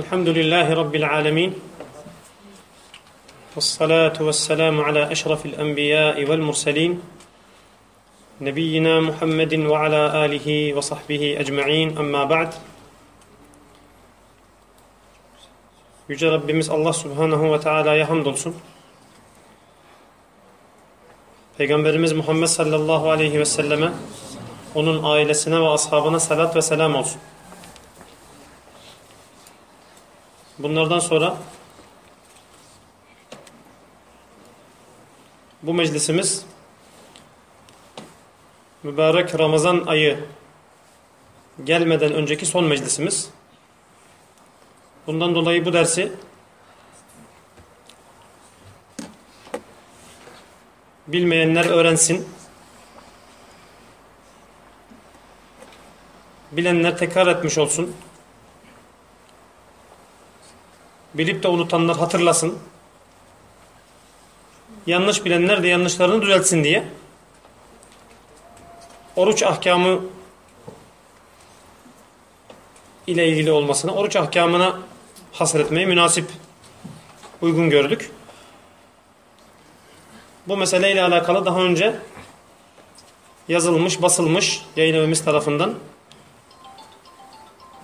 الحمد لله رب العالمين والصلاة والسلام على أشرف الأنبياء والمرسلين نبينا محمد وعلى آله وصحبه أجمعين أما بعد Yüce Rabbimiz Allah Subhanahu ve Teala'ya hamdolsun. Peygamberimiz Muhammed sallallahu aleyhi ve selleme, onun ailesine ve ashabına salat ve selam olsun. Bunlardan sonra bu meclisimiz mübarek Ramazan ayı gelmeden önceki son meclisimiz. Bundan dolayı bu dersi bilmeyenler öğrensin. Bilenler tekrar etmiş olsun. Bilip de unutanlar hatırlasın. Yanlış bilenler de yanlışlarını düzeltsin diye. Oruç ahkamı ile ilgili olmasına, oruç ahkamına hasretmeyi münasip uygun gördük. Bu meseleyle alakalı daha önce yazılmış, basılmış yayın evimiz tarafından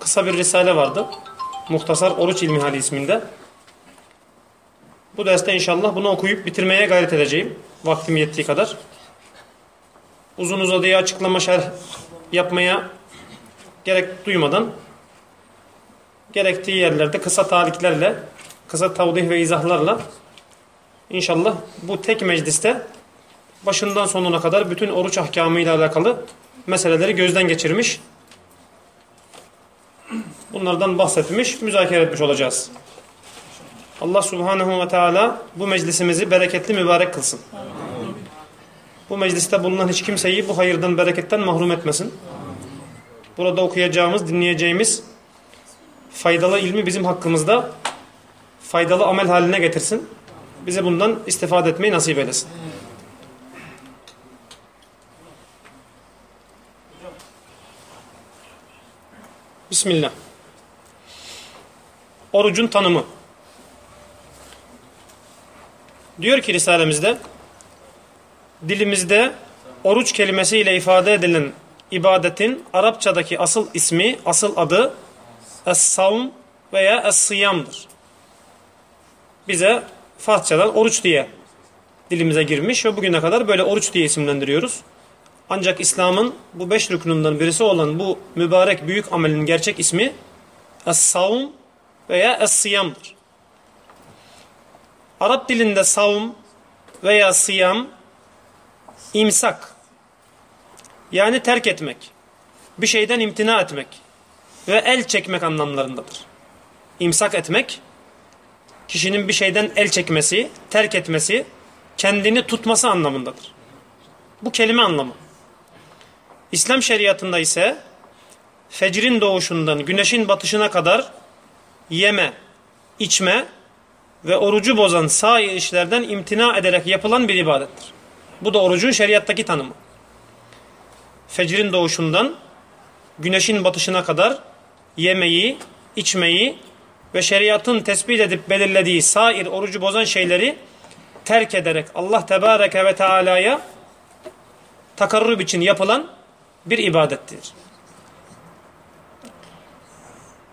kısa bir risale vardı. Muhtasar Oruç İlmihali isminde. Bu derste inşallah bunu okuyup bitirmeye gayret edeceğim. Vaktim yettiği kadar. Uzun uzadıya açıklama şerh yapmaya gerek duymadan gerektiği yerlerde kısa taliklerle, kısa tavdih ve izahlarla inşallah bu tek mecliste başından sonuna kadar bütün oruç ahkamı alakalı meseleleri gözden geçirmiş. Bunlardan bahsetmiş, müzakere etmiş olacağız. Allah Subhanahu ve Teala bu meclisimizi bereketli mübarek kılsın. Bu mecliste bulunan hiç kimseyi bu hayırdan, bereketten mahrum etmesin. Burada okuyacağımız, dinleyeceğimiz faydalı ilmi bizim hakkımızda faydalı amel haline getirsin. Bize bundan istifade etmeyi nasip eylesin. Bismillah. Orucun tanımı. Diyor ki Risalemizde dilimizde oruç kelimesiyle ifade edilen ibadetin Arapçadaki asıl ismi, asıl adı Es-savm veya Es-sıyamdır. Bize Farsçadan oruç diye dilimize girmiş ve bugüne kadar böyle oruç diye isimlendiriyoruz. Ancak İslam'ın bu beş rüknünden birisi olan bu mübarek büyük amelin gerçek ismi Es-savm veya Es-sıyamdır. Arap dilinde savm veya sıyam imsak yani terk etmek, bir şeyden imtina etmek ve el çekmek anlamlarındadır. İmsak etmek, kişinin bir şeyden el çekmesi, terk etmesi, kendini tutması anlamındadır. Bu kelime anlamı. İslam şeriatında ise fecrin doğuşundan güneşin batışına kadar yeme, içme ve orucu bozan sair işlerden imtina ederek yapılan bir ibadettir. Bu da orucun şeriattaki tanımı. Fecrin doğuşundan güneşin batışına kadar yemeyi, içmeyi ve şeriatın tespit edip belirlediği sair orucu bozan şeyleri terk ederek Allah Tebareke ve Teala'ya takarrub için yapılan bir ibadettir.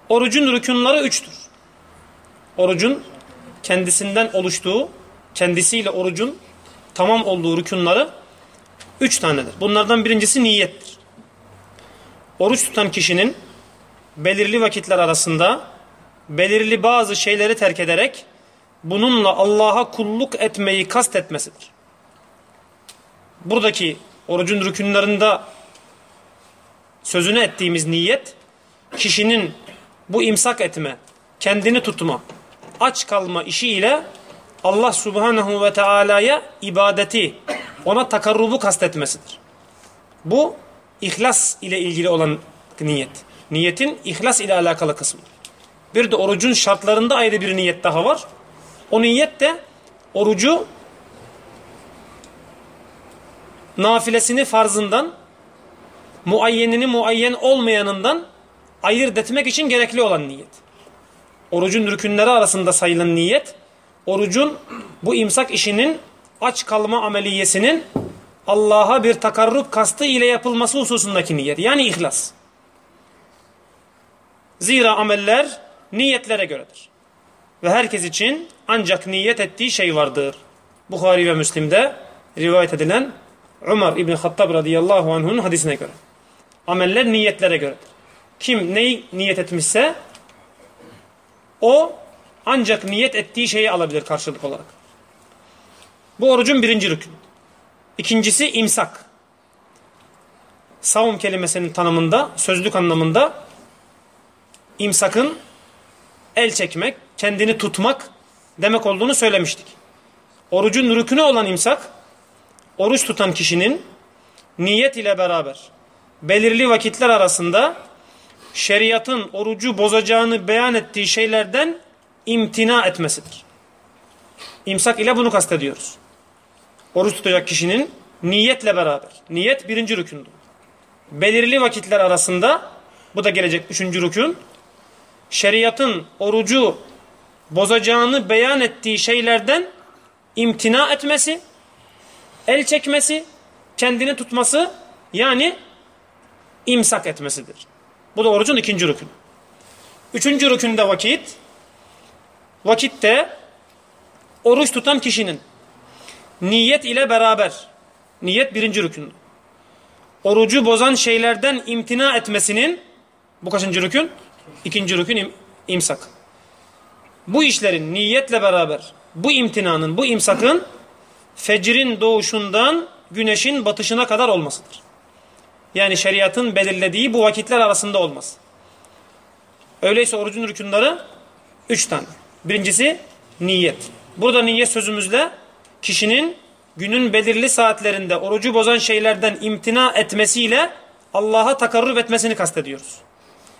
Orucun rükunları üçtür. Orucun kendisinden oluştuğu, kendisiyle orucun tamam olduğu rükunları üç tanedir. Bunlardan birincisi niyettir. Oruç tutan kişinin belirli vakitler arasında belirli bazı şeyleri terk ederek bununla Allah'a kulluk etmeyi kastetmesidir. Buradaki orucun rükünlerinde sözünü ettiğimiz niyet kişinin bu imsak etme, kendini tutma, aç kalma işiyle Allah Subhanahu ve Teala'ya ibadeti, ona takarrubu kastetmesidir. Bu ihlas ile ilgili olan niyet. Niyetin ihlas ile alakalı kısmı. Bir de orucun şartlarında ayrı bir niyet daha var. O niyet de orucu nafilesini farzından muayyenini muayyen olmayanından ayırt etmek için gerekli olan niyet. orucun rükünleri arasında sayılan niyet, orucun bu imsak işinin aç kalma ameliyesinin Allah'a bir takarrub kastı ile yapılması hususundaki niyet. Yani ihlas. Zira ameller niyetlere göredir. Ve herkes için ancak niyet ettiği şey vardır. Bukhari ve Müslim'de rivayet edilen Umar İbni Hattab radıyallahu anh'un hadisine göre. Ameller niyetlere göredir. Kim neyi niyet etmişse o ancak niyet ettiği şeyi alabilir karşılık olarak. Bu orucun birinci rükün. İkincisi imsak. Savun kelimesinin tanımında, sözlük anlamında imsakın el çekmek, kendini tutmak demek olduğunu söylemiştik. Orucun rükünü olan imsak, oruç tutan kişinin niyet ile beraber belirli vakitler arasında şeriatın orucu bozacağını beyan ettiği şeylerden imtina etmesidir. İmsak ile bunu kastediyoruz. Oruç tutacak kişinin niyetle beraber. Niyet birinci rükündür. Belirli vakitler arasında bu da gelecek üçüncü rükün. Şeriatın orucu bozacağını beyan ettiği şeylerden imtina etmesi, el çekmesi, kendini tutması yani imsak etmesidir. Bu da orucun ikinci rükünü. Üçüncü rükünde vakit. Vakitte oruç tutan kişinin niyet ile beraber niyet birinci rükün. Orucu bozan şeylerden imtina etmesinin bu kaçıncı rükün? İkinci rükün im, imsak. Bu işlerin niyetle beraber bu imtinanın, bu imsakın fecrin doğuşundan güneşin batışına kadar olmasıdır. Yani şeriatın belirlediği bu vakitler arasında olmaz. Öyleyse orucun rükunları üç tane. Birincisi niyet. Burada niyet sözümüzle kişinin günün belirli saatlerinde orucu bozan şeylerden imtina etmesiyle Allah'a takarrub etmesini kastediyoruz.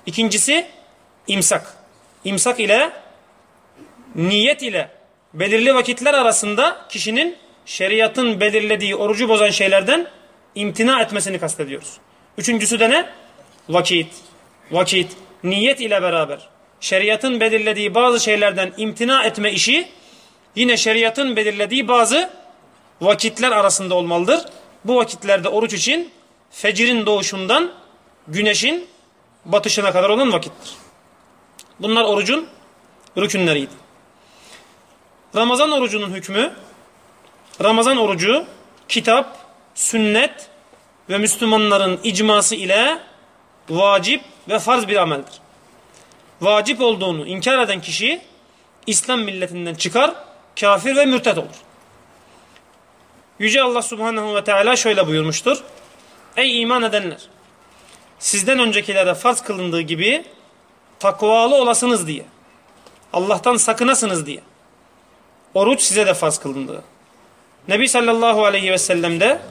İkincisi imsak. İmsak ile niyet ile belirli vakitler arasında kişinin şeriatın belirlediği orucu bozan şeylerden imtina etmesini kastediyoruz. Üçüncüsü de ne? Vakit. Vakit. Niyet ile beraber şeriatın belirlediği bazı şeylerden imtina etme işi yine şeriatın belirlediği bazı vakitler arasında olmalıdır. Bu vakitlerde oruç için fecirin doğuşundan güneşin batışına kadar olan vakittir. Bunlar orucun rükünleriydi. Ramazan orucunun hükmü Ramazan orucu kitap, sünnet ve Müslümanların icması ile vacip ve farz bir ameldir. Vacip olduğunu inkar eden kişi İslam milletinden çıkar, kafir ve mürted olur. Yüce Allah Subhanahu ve Teala şöyle buyurmuştur. Ey iman edenler! Sizden öncekilere farz kılındığı gibi takvalı olasınız diye. Allah'tan sakınasınız diye. Oruç size de farz kılındı. Nebi sallallahu aleyhi ve sellem'de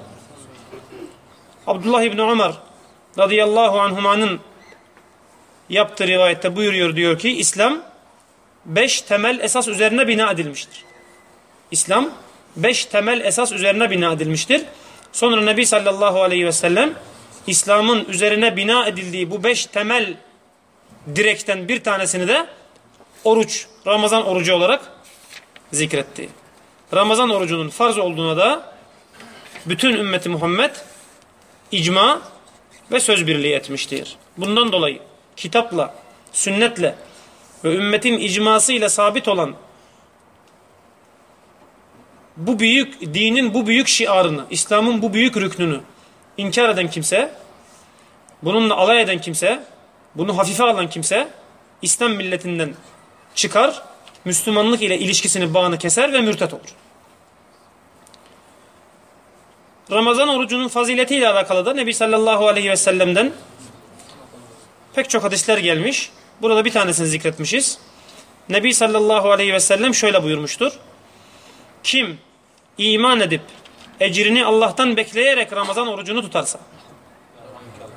Abdullah İbni Ömer radıyallahu anhumanın yaptığı rivayette buyuruyor diyor ki İslam beş temel esas üzerine bina edilmiştir. İslam beş temel esas üzerine bina edilmiştir. Sonra Nebi sallallahu aleyhi ve sellem İslam'ın üzerine bina edildiği bu beş temel direkten bir tanesini de oruç, Ramazan orucu olarak zikretti. Ramazan orucunun farz olduğuna da bütün ümmeti Muhammed icma ve söz birliği etmiştir. Bundan dolayı kitapla, sünnetle ve ümmetin icmasıyla sabit olan bu büyük dinin bu büyük şiarını, İslam'ın bu büyük rüknünü inkar eden kimse, bununla alay eden kimse, bunu hafife alan kimse İslam milletinden çıkar, Müslümanlık ile ilişkisini bağını keser ve mürtet olur. Ramazan orucunun faziletiyle alakalı da Nebi sallallahu aleyhi ve sellem'den pek çok hadisler gelmiş. Burada bir tanesini zikretmişiz. Nebi sallallahu aleyhi ve sellem şöyle buyurmuştur. Kim iman edip ecrini Allah'tan bekleyerek Ramazan orucunu tutarsa.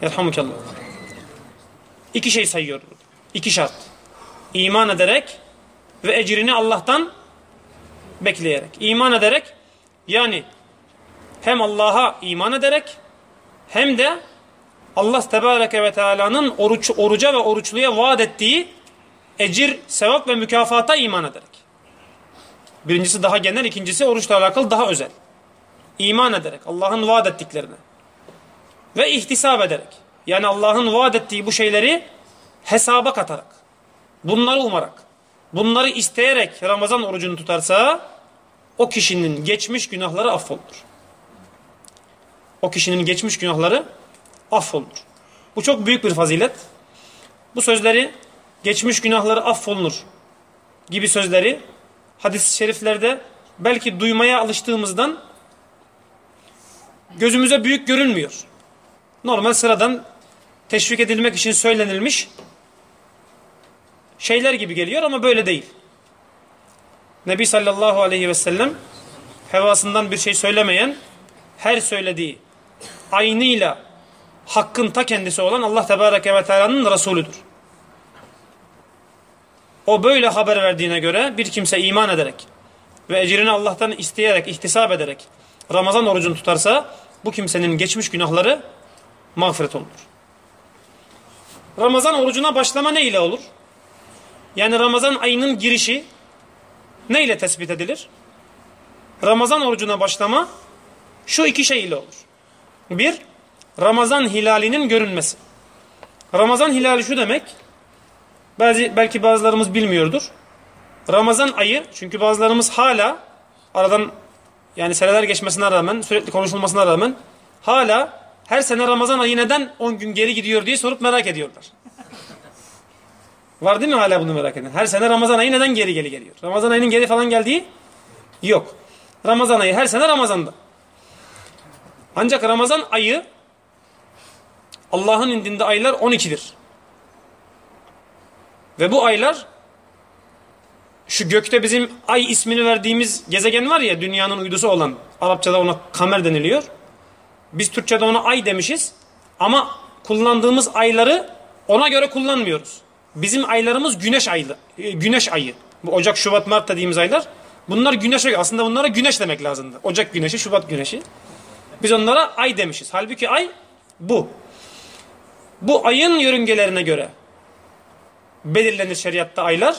Yerhamukallah. İki şey sayıyor. İki şart. İman ederek ve ecrini Allah'tan bekleyerek. İman ederek yani hem Allah'a iman ederek hem de Allah Tebareke ve Teala'nın oruç, oruca ve oruçluya vaat ettiği ecir, sevap ve mükafata iman ederek. Birincisi daha genel, ikincisi oruçla alakalı daha özel. İman ederek, Allah'ın vaat ettiklerine. Ve ihtisap ederek. Yani Allah'ın vaat ettiği bu şeyleri hesaba katarak. Bunları umarak. Bunları isteyerek Ramazan orucunu tutarsa o kişinin geçmiş günahları affolur. O kişinin geçmiş günahları affolur. Bu çok büyük bir fazilet. Bu sözleri geçmiş günahları affolunur gibi sözleri hadis-i şeriflerde belki duymaya alıştığımızdan gözümüze büyük görünmüyor. Normal sıradan teşvik edilmek için söylenilmiş şeyler gibi geliyor ama böyle değil. Nebi sallallahu aleyhi ve sellem hevasından bir şey söylemeyen her söylediği aynıyla hakkın ta kendisi olan Allah Tebareke ve Teala'nın Resulüdür. O böyle haber verdiğine göre bir kimse iman ederek ve ecrini Allah'tan isteyerek, ihtisap ederek Ramazan orucunu tutarsa bu kimsenin geçmiş günahları mağfiret olunur. Ramazan orucuna başlama ne ile olur? Yani Ramazan ayının girişi ne ile tespit edilir? Ramazan orucuna başlama şu iki şey ile olur. Bir, Ramazan hilalinin görünmesi. Ramazan hilali şu demek, bazı, belki bazılarımız bilmiyordur. Ramazan ayı, çünkü bazılarımız hala aradan yani seneler geçmesine rağmen, sürekli konuşulmasına rağmen hala her sene Ramazan ayı neden 10 gün geri gidiyor diye sorup merak ediyorlar. Var değil mi hala bunu merak eden? Her sene Ramazan ayı neden geri geri geliyor? Ramazan ayının geri falan geldiği yok. Ramazan ayı her sene Ramazan'da. Ancak Ramazan ayı Allah'ın indinde aylar 12'dir. Ve bu aylar şu gökte bizim ay ismini verdiğimiz gezegen var ya dünyanın uydusu olan Arapçada ona kamer deniliyor. Biz Türkçe'de ona ay demişiz ama kullandığımız ayları ona göre kullanmıyoruz. Bizim aylarımız güneş ayı. E, güneş ayı. Bu Ocak, Şubat, Mart dediğimiz aylar. Bunlar güneş ayı. Aslında bunlara güneş demek lazımdı. Ocak güneşi, Şubat güneşi. Biz onlara ay demişiz. Halbuki ay bu. Bu ayın yörüngelerine göre belirlenir şeriatta aylar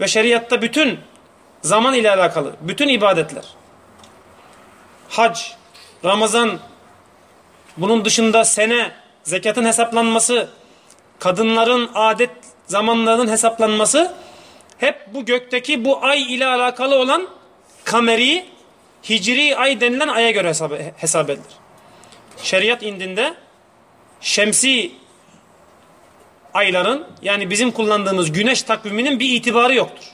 ve şeriatta bütün zaman ile alakalı bütün ibadetler hac, Ramazan bunun dışında sene, zekatın hesaplanması, kadınların adet zamanlarının hesaplanması hep bu gökteki bu ay ile alakalı olan kameri hicri ay denilen aya göre hesap, hesap edilir. Şeriat indinde şemsi ayların yani bizim kullandığımız güneş takviminin bir itibarı yoktur.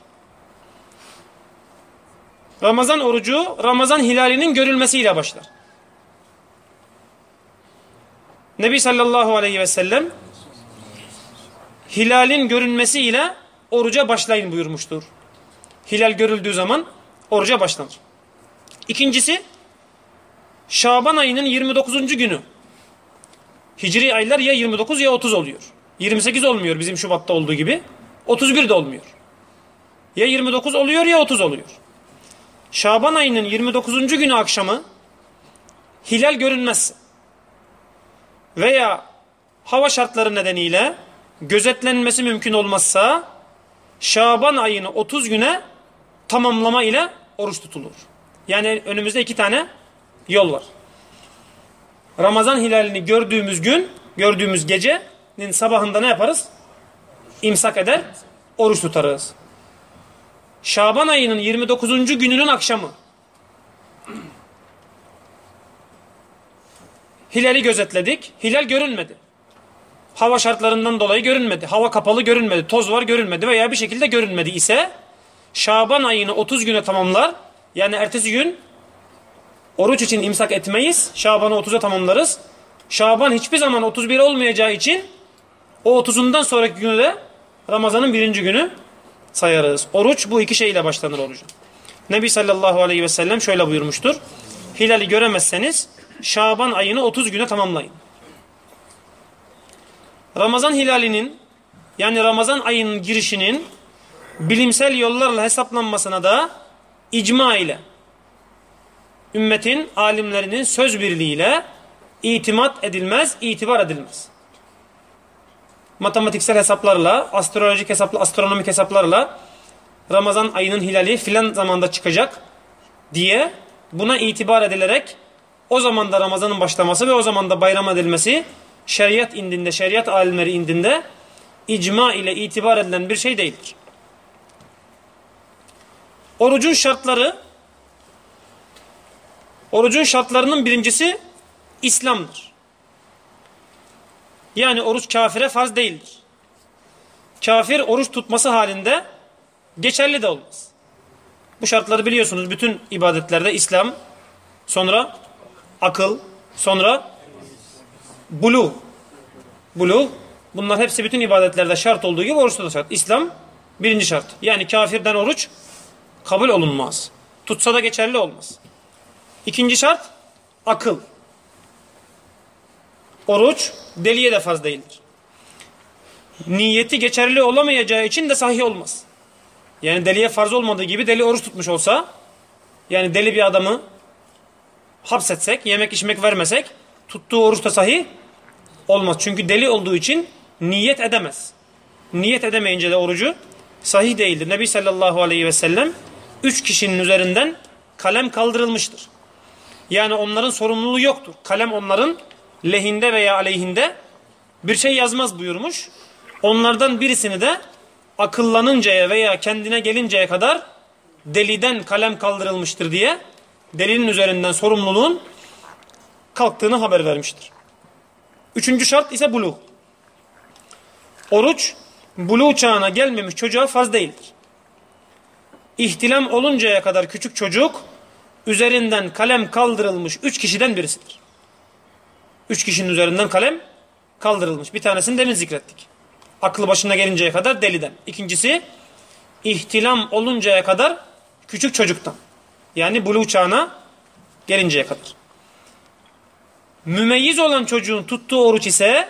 Ramazan orucu Ramazan hilalinin görülmesiyle başlar. Nebi sallallahu aleyhi ve sellem hilalin görünmesiyle oruca başlayın buyurmuştur. Hilal görüldüğü zaman oruca başlanır. İkincisi Şaban ayının 29. günü. Hicri aylar ya 29 ya 30 oluyor. 28 olmuyor bizim Şubat'ta olduğu gibi. 31 de olmuyor. Ya 29 oluyor ya 30 oluyor. Şaban ayının 29. günü akşamı hilal görünmez. Veya hava şartları nedeniyle gözetlenmesi mümkün olmazsa Şaban ayını 30 güne tamamlama ile oruç tutulur. Yani önümüzde iki tane yol var. Ramazan hilalini gördüğümüz gün, gördüğümüz gecenin sabahında ne yaparız? İmsak eder, oruç tutarız. Şaban ayının 29. gününün akşamı. Hilali gözetledik. Hilal görünmedi. Hava şartlarından dolayı görünmedi. Hava kapalı görünmedi. Toz var görünmedi veya bir şekilde görünmedi ise Şaban ayını 30 güne tamamlar. Yani ertesi gün oruç için imsak etmeyiz. Şaban'ı 30'a tamamlarız. Şaban hiçbir zaman 31 olmayacağı için o 30'undan sonraki günü de Ramazan'ın birinci günü sayarız. Oruç bu iki şeyle başlanır orucun. Nebi sallallahu aleyhi ve sellem şöyle buyurmuştur. Hilali göremezseniz Şaban ayını 30 güne tamamlayın. Ramazan hilalinin yani Ramazan ayının girişinin bilimsel yollarla hesaplanmasına da icma ile ümmetin alimlerinin söz birliğiyle itimat edilmez, itibar edilmez. matematiksel hesaplarla, astrolojik hesapla, astronomik hesaplarla Ramazan ayının hilali filan zamanda çıkacak diye buna itibar edilerek o zaman da Ramazan'ın başlaması ve o zaman da bayram edilmesi şeriat indinde, şeriat alimleri indinde icma ile itibar edilen bir şey değildir. Orucun şartları orucun şartlarının birincisi İslam'dır. Yani oruç kafire farz değildir. Kafir oruç tutması halinde geçerli de olmaz. Bu şartları biliyorsunuz bütün ibadetlerde İslam, sonra akıl, sonra bulu. Bulu. Bunlar hepsi bütün ibadetlerde şart olduğu gibi oruçta da şart. İslam birinci şart. Yani kafirden oruç kabul olunmaz. Tutsa da geçerli olmaz. İkinci şart akıl. Oruç deliye de farz değildir. Niyeti geçerli olamayacağı için de sahih olmaz. Yani deliye farz olmadığı gibi deli oruç tutmuş olsa yani deli bir adamı hapsetsek, yemek içmek vermesek tuttuğu oruç da sahih olmaz. Çünkü deli olduğu için niyet edemez. Niyet edemeyince de orucu sahih değildir. Nebi sallallahu aleyhi ve sellem üç kişinin üzerinden kalem kaldırılmıştır. Yani onların sorumluluğu yoktur. Kalem onların lehinde veya aleyhinde bir şey yazmaz buyurmuş. Onlardan birisini de akıllanıncaya veya kendine gelinceye kadar deliden kalem kaldırılmıştır diye delinin üzerinden sorumluluğun kalktığını haber vermiştir. Üçüncü şart ise buluğ. Oruç buluğ çağına gelmemiş çocuğa farz değildir. İhtilam oluncaya kadar küçük çocuk üzerinden kalem kaldırılmış üç kişiden birisidir. Üç kişinin üzerinden kalem kaldırılmış. Bir tanesini demin zikrettik. Aklı başına gelinceye kadar deliden. İkincisi ihtilam oluncaya kadar küçük çocuktan. Yani buluğ çağına gelinceye kadar. Mümeyyiz olan çocuğun tuttuğu oruç ise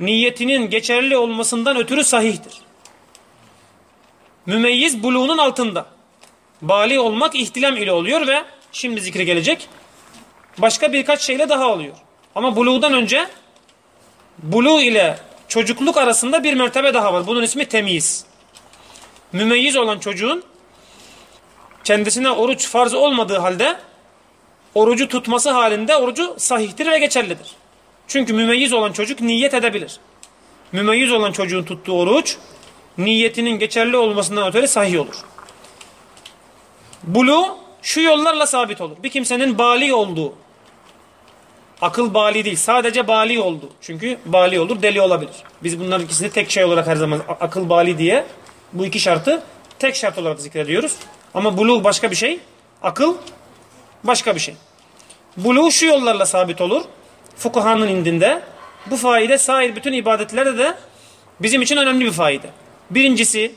niyetinin geçerli olmasından ötürü sahihtir. Mümeyyiz buluğunun altında. Bali olmak ihtilam ile oluyor ve şimdi zikri gelecek. Başka birkaç şeyle daha oluyor. Ama buluğdan önce buluğ ile çocukluk arasında bir mertebe daha var. Bunun ismi temyiz. Mümeyyiz olan çocuğun kendisine oruç farz olmadığı halde orucu tutması halinde orucu sahihtir ve geçerlidir. Çünkü mümeyyiz olan çocuk niyet edebilir. Mümeyyiz olan çocuğun tuttuğu oruç niyetinin geçerli olmasından ötürü sahih olur. Bulu şu yollarla sabit olur. Bir kimsenin bali olduğu, akıl bali değil sadece bali oldu. Çünkü bali olur deli olabilir. Biz bunların ikisini tek şey olarak her zaman akıl bali diye bu iki şartı tek şart olarak zikrediyoruz. Ama buluğ başka bir şey, akıl başka bir şey. Buluğ şu yollarla sabit olur. Fukuhanın indinde. Bu faide sahil bütün ibadetlerde de bizim için önemli bir faide. Birincisi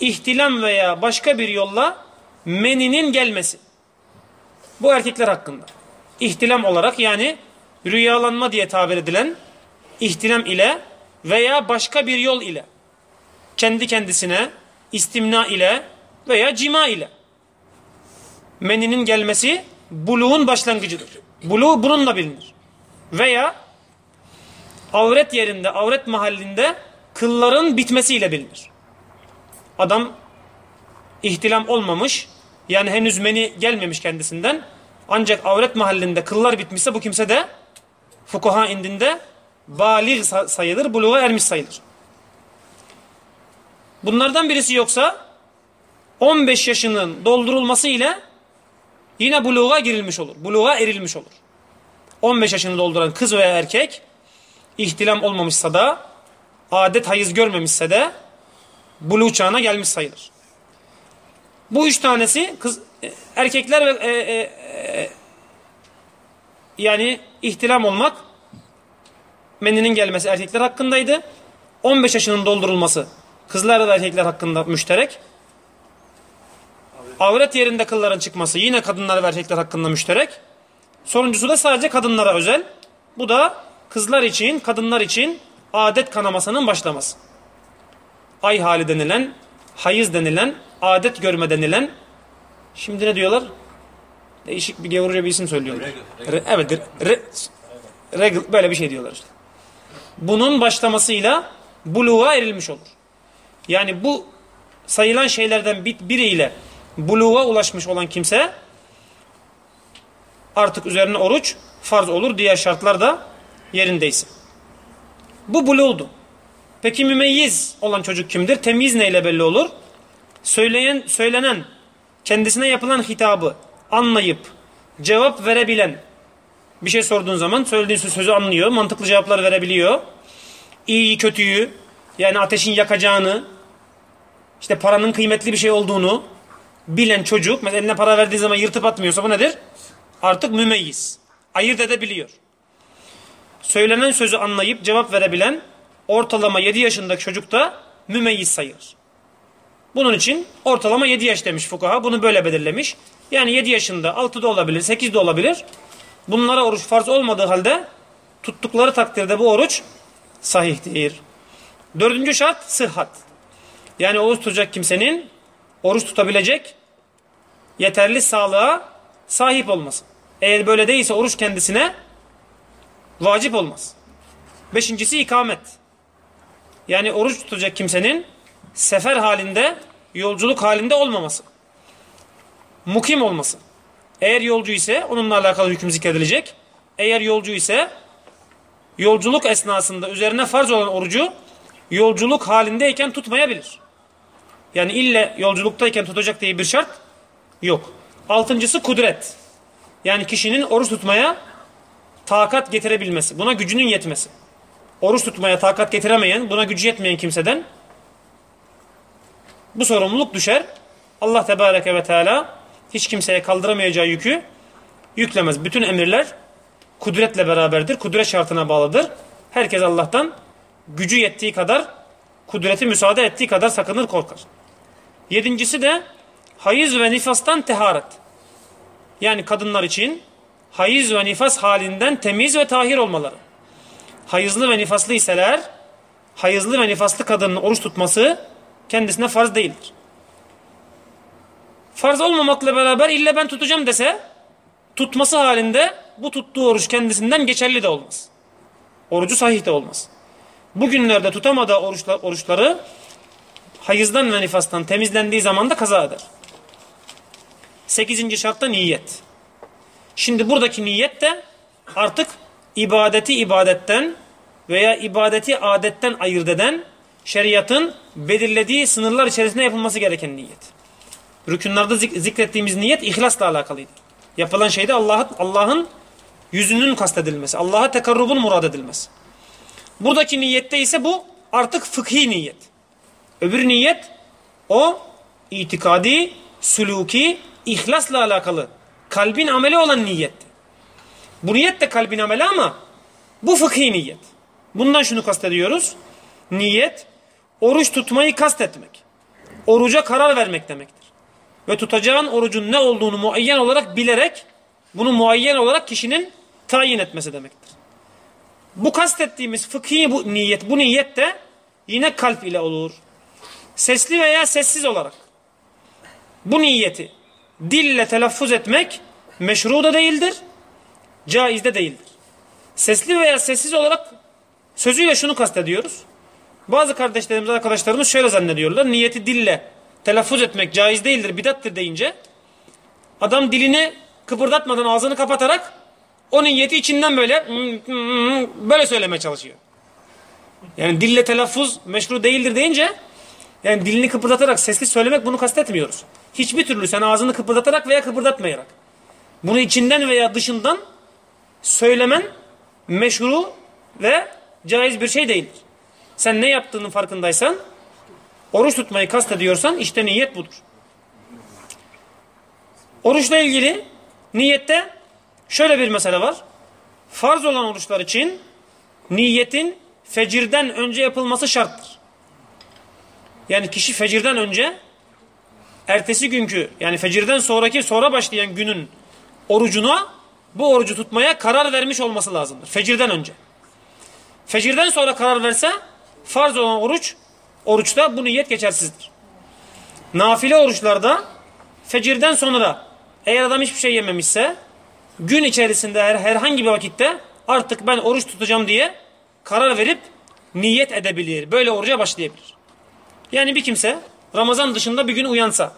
ihtilam veya başka bir yolla meninin gelmesi. Bu erkekler hakkında. İhtilam olarak yani rüyalanma diye tabir edilen ihtilam ile veya başka bir yol ile kendi kendisine istimna ile veya cima ile meninin gelmesi buluğun başlangıcıdır. Buluğ bununla bilinir. Veya avret yerinde, avret mahallinde kılların bitmesiyle bilinir. Adam ihtilam olmamış, yani henüz meni gelmemiş kendisinden. Ancak avret mahallinde kıllar bitmişse bu kimse de fukuha indinde balik sayılır, buluğa ermiş sayılır. Bunlardan birisi yoksa 15 yaşının doldurulması ile yine buluğa girilmiş olur. Buluğa erilmiş olur. 15 yaşını dolduran kız veya erkek ihtilam olmamışsa da adet hayız görmemişse de buluğ çağına gelmiş sayılır. Bu üç tanesi kız erkekler ve e, e, e, yani ihtilam olmak meninin gelmesi erkekler hakkındaydı. 15 yaşının doldurulması kızlar ve erkekler hakkında müşterek. Avret yerinde kılların çıkması yine kadınlar ve erkekler hakkında müşterek. Sonuncusu da sadece kadınlara özel. Bu da kızlar için, kadınlar için adet kanamasının başlaması. Ay hali denilen, hayız denilen, adet görme denilen, şimdi ne diyorlar? Değişik bir gavurca bir isim söylüyorlar. Re, evet, re, regl, böyle bir şey diyorlar işte. Bunun başlamasıyla buluğa erilmiş olur. Yani bu sayılan şeylerden biriyle buluğa ulaşmış olan kimse artık üzerine oruç farz olur. Diğer şartlar da yerindeyse. Bu buluğdu. Peki mümeyyiz olan çocuk kimdir? Temyiz neyle belli olur? Söyleyen, söylenen, kendisine yapılan hitabı anlayıp cevap verebilen bir şey sorduğun zaman söylediğin sözü anlıyor, mantıklı cevaplar verebiliyor. İyiyi, kötüyü, yani ateşin yakacağını, işte paranın kıymetli bir şey olduğunu bilen çocuk, mesela eline para verdiği zaman yırtıp atmıyorsa bu nedir? Artık mümeyyiz. Ayırt edebiliyor. Söylenen sözü anlayıp cevap verebilen ortalama 7 yaşındaki çocuk da mümeyyiz sayılır. Bunun için ortalama 7 yaş demiş fukaha. Bunu böyle belirlemiş. Yani 7 yaşında 6'da olabilir, 8'de olabilir. Bunlara oruç farz olmadığı halde tuttukları takdirde bu oruç sahihtir. Dördüncü şart sıhhat. Yani oruç tutacak kimsenin oruç tutabilecek yeterli sağlığa sahip olması. Eğer böyle değilse oruç kendisine vacip olmaz. Beşincisi ikamet. Yani oruç tutacak kimsenin sefer halinde, yolculuk halinde olmaması. Mukim olması. Eğer yolcu ise onunla alakalı hüküm zikredilecek. Eğer yolcu ise yolculuk esnasında üzerine farz olan orucu yolculuk halindeyken tutmayabilir. Yani ille yolculuktayken tutacak diye bir şart yok. Altıncısı kudret. Yani kişinin oruç tutmaya takat getirebilmesi. Buna gücünün yetmesi. Oruç tutmaya takat getiremeyen, buna gücü yetmeyen kimseden bu sorumluluk düşer. Allah Tebareke ve Teala hiç kimseye kaldıramayacağı yükü yüklemez. Bütün emirler kudretle beraberdir. Kudret şartına bağlıdır. Herkes Allah'tan gücü yettiği kadar, kudreti müsaade ettiği kadar sakınır korkar. Yedincisi de hayız ve nifastan teharet. Yani kadınlar için hayız ve nifas halinden temiz ve tahir olmaları. Hayızlı ve nifaslı iseler, hayızlı ve nifaslı kadının oruç tutması kendisine farz değildir. Farz olmamakla beraber ille ben tutacağım dese, tutması halinde bu tuttuğu oruç kendisinden geçerli de olmaz. Orucu sahih de olmaz. Bugünlerde tutamadığı oruçlar, oruçları hayızdan ve nifastan temizlendiği zaman da kaza eder. Sekizinci şartta niyet. Şimdi buradaki niyet de artık ibadeti ibadetten veya ibadeti adetten ayırt eden şeriatın belirlediği sınırlar içerisinde yapılması gereken niyet. Rükünlerde zik zikrettiğimiz niyet ihlasla alakalıydı. Yapılan şeyde Allah'ın Allah'ın yüzünün kastedilmesi, Allah'a tekarrubun murad edilmesi. Buradaki niyette ise bu artık fıkhi niyet. Öbür niyet o itikadi, suluki, ihlasla alakalı kalbin ameli olan niyetti. Bu niyet de kalbin ameli ama bu fıkhi niyet. Bundan şunu kastediyoruz. Niyet oruç tutmayı kastetmek. Oruca karar vermek demektir. Ve tutacağın orucun ne olduğunu muayyen olarak bilerek bunu muayyen olarak kişinin tayin etmesi demektir. Bu kastettiğimiz fıkhi bu niyet, bu niyet de yine kalp ile olur. Sesli veya sessiz olarak. Bu niyeti dille telaffuz etmek meşru da değildir, caiz de değildir. Sesli veya sessiz olarak sözüyle şunu kastediyoruz. Bazı kardeşlerimiz, arkadaşlarımız şöyle zannediyorlar. Niyeti dille telaffuz etmek caiz değildir, bidattir deyince adam dilini kıpırdatmadan ağzını kapatarak o niyeti içinden böyle böyle söylemeye çalışıyor. Yani dille telaffuz meşru değildir deyince yani dilini kıpırdatarak sesli söylemek bunu kastetmiyoruz. Hiçbir türlü sen ağzını kıpırdatarak veya kıpırdatmayarak bunu içinden veya dışından söylemen meşru ve caiz bir şey değildir. Sen ne yaptığının farkındaysan oruç tutmayı kastediyorsan işte niyet budur. Oruçla ilgili niyette şöyle bir mesele var. Farz olan oruçlar için niyetin fecirden önce yapılması şarttır. Yani kişi fecirden önce ertesi günkü yani fecirden sonraki sonra başlayan günün orucuna bu orucu tutmaya karar vermiş olması lazımdır. Fecirden önce. Fecirden sonra karar verse farz olan oruç oruçta bu niyet geçersizdir. Nafile oruçlarda fecirden sonra eğer adam hiçbir şey yememişse gün içerisinde her, herhangi bir vakitte artık ben oruç tutacağım diye karar verip niyet edebilir. Böyle oruca başlayabilir. Yani bir kimse Ramazan dışında bir gün uyansa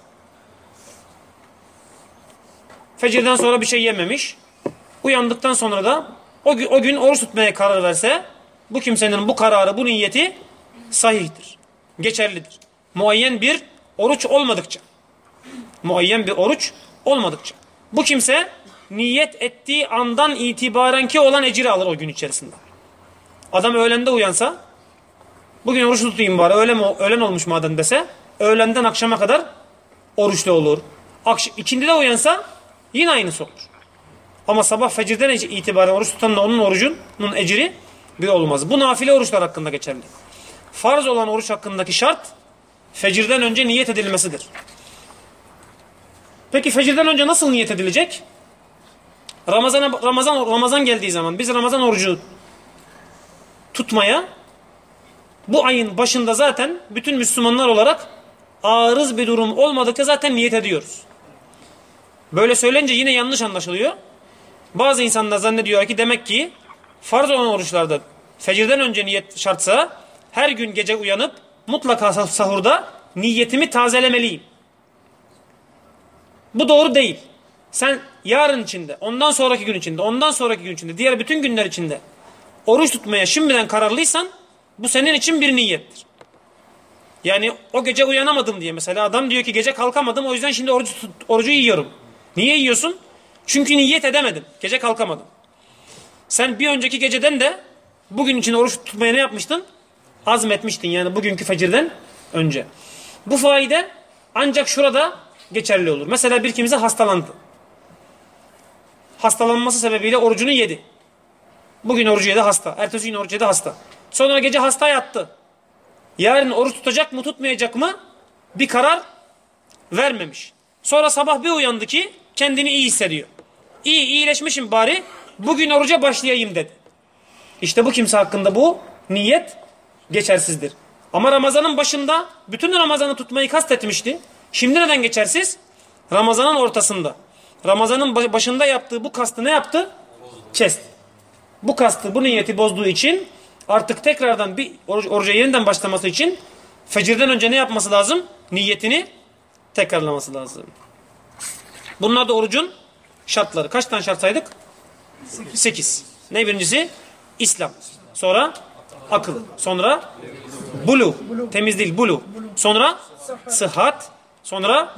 fecirden sonra bir şey yememiş uyandıktan sonra da o gün, o gün oruç tutmaya karar verse bu kimsenin bu kararı, bu niyeti sahihtir. Geçerlidir. Muayyen bir oruç olmadıkça. Muayyen bir oruç olmadıkça. Bu kimse niyet ettiği andan itibarenki olan eciri alır o gün içerisinde. Adam öğlende uyansa bugün oruç tutayım bari öğlen, öğlen olmuş madem dese öğlenden akşama kadar oruçlu olur. Akş ikindi de uyansa yine aynısı olur. Ama sabah fecirden itibaren oruç tutan da onun orucunun eciri bir olmaz. Bu nafile oruçlar hakkında geçerli. Farz olan oruç hakkındaki şart fecirden önce niyet edilmesidir. Peki fecirden önce nasıl niyet edilecek? Ramazan Ramazan Ramazan geldiği zaman biz Ramazan orucu tutmaya bu ayın başında zaten bütün Müslümanlar olarak arız bir durum olmadıkça zaten niyet ediyoruz. Böyle söylenince yine yanlış anlaşılıyor. Bazı insanlar zannediyor ki demek ki farz olan oruçlarda fecirden önce niyet şartsa her gün gece uyanıp mutlaka sahurda niyetimi tazelemeliyim. Bu doğru değil. Sen yarın içinde, ondan sonraki gün içinde, ondan sonraki gün içinde, diğer bütün günler içinde oruç tutmaya şimdiden kararlıysan bu senin için bir niyettir. Yani o gece uyanamadım diye mesela adam diyor ki gece kalkamadım o yüzden şimdi orucu, orucu yiyorum. Niye yiyorsun? Çünkü niyet edemedim. Gece kalkamadım. Sen bir önceki geceden de bugün için oruç tutmaya ne yapmıştın? Azmetmiştin yani bugünkü fecirden önce. Bu faide ancak şurada geçerli olur. Mesela bir kimse hastalandı. Hastalanması sebebiyle orucunu yedi. Bugün orucu yedi hasta. Ertesi gün orucu yedi hasta. Sonra gece hasta yattı. Yarın oruç tutacak mı tutmayacak mı? Bir karar vermemiş. Sonra sabah bir uyandı ki kendini iyi hissediyor. İyi iyileşmişim bari bugün oruca başlayayım dedi. İşte bu kimse hakkında bu niyet geçersizdir. Ama Ramazan'ın başında bütün Ramazan'ı tutmayı kastetmişti. Şimdi neden geçersiz? Ramazan'ın ortasında. Ramazan'ın başında yaptığı bu kastı ne yaptı? Kesti. Bu kastı, bu niyeti bozduğu için artık tekrardan bir oruç, oruca yeniden başlaması için fecirden önce ne yapması lazım? Niyetini tekrarlaması lazım. Bunlar da orucun şartları. Kaç tane şart saydık? Sekiz. Sekiz. Ne birincisi? İslam. Sonra akıl. Sonra bulu. Temiz değil bulu. Sonra sıhhat. Sonra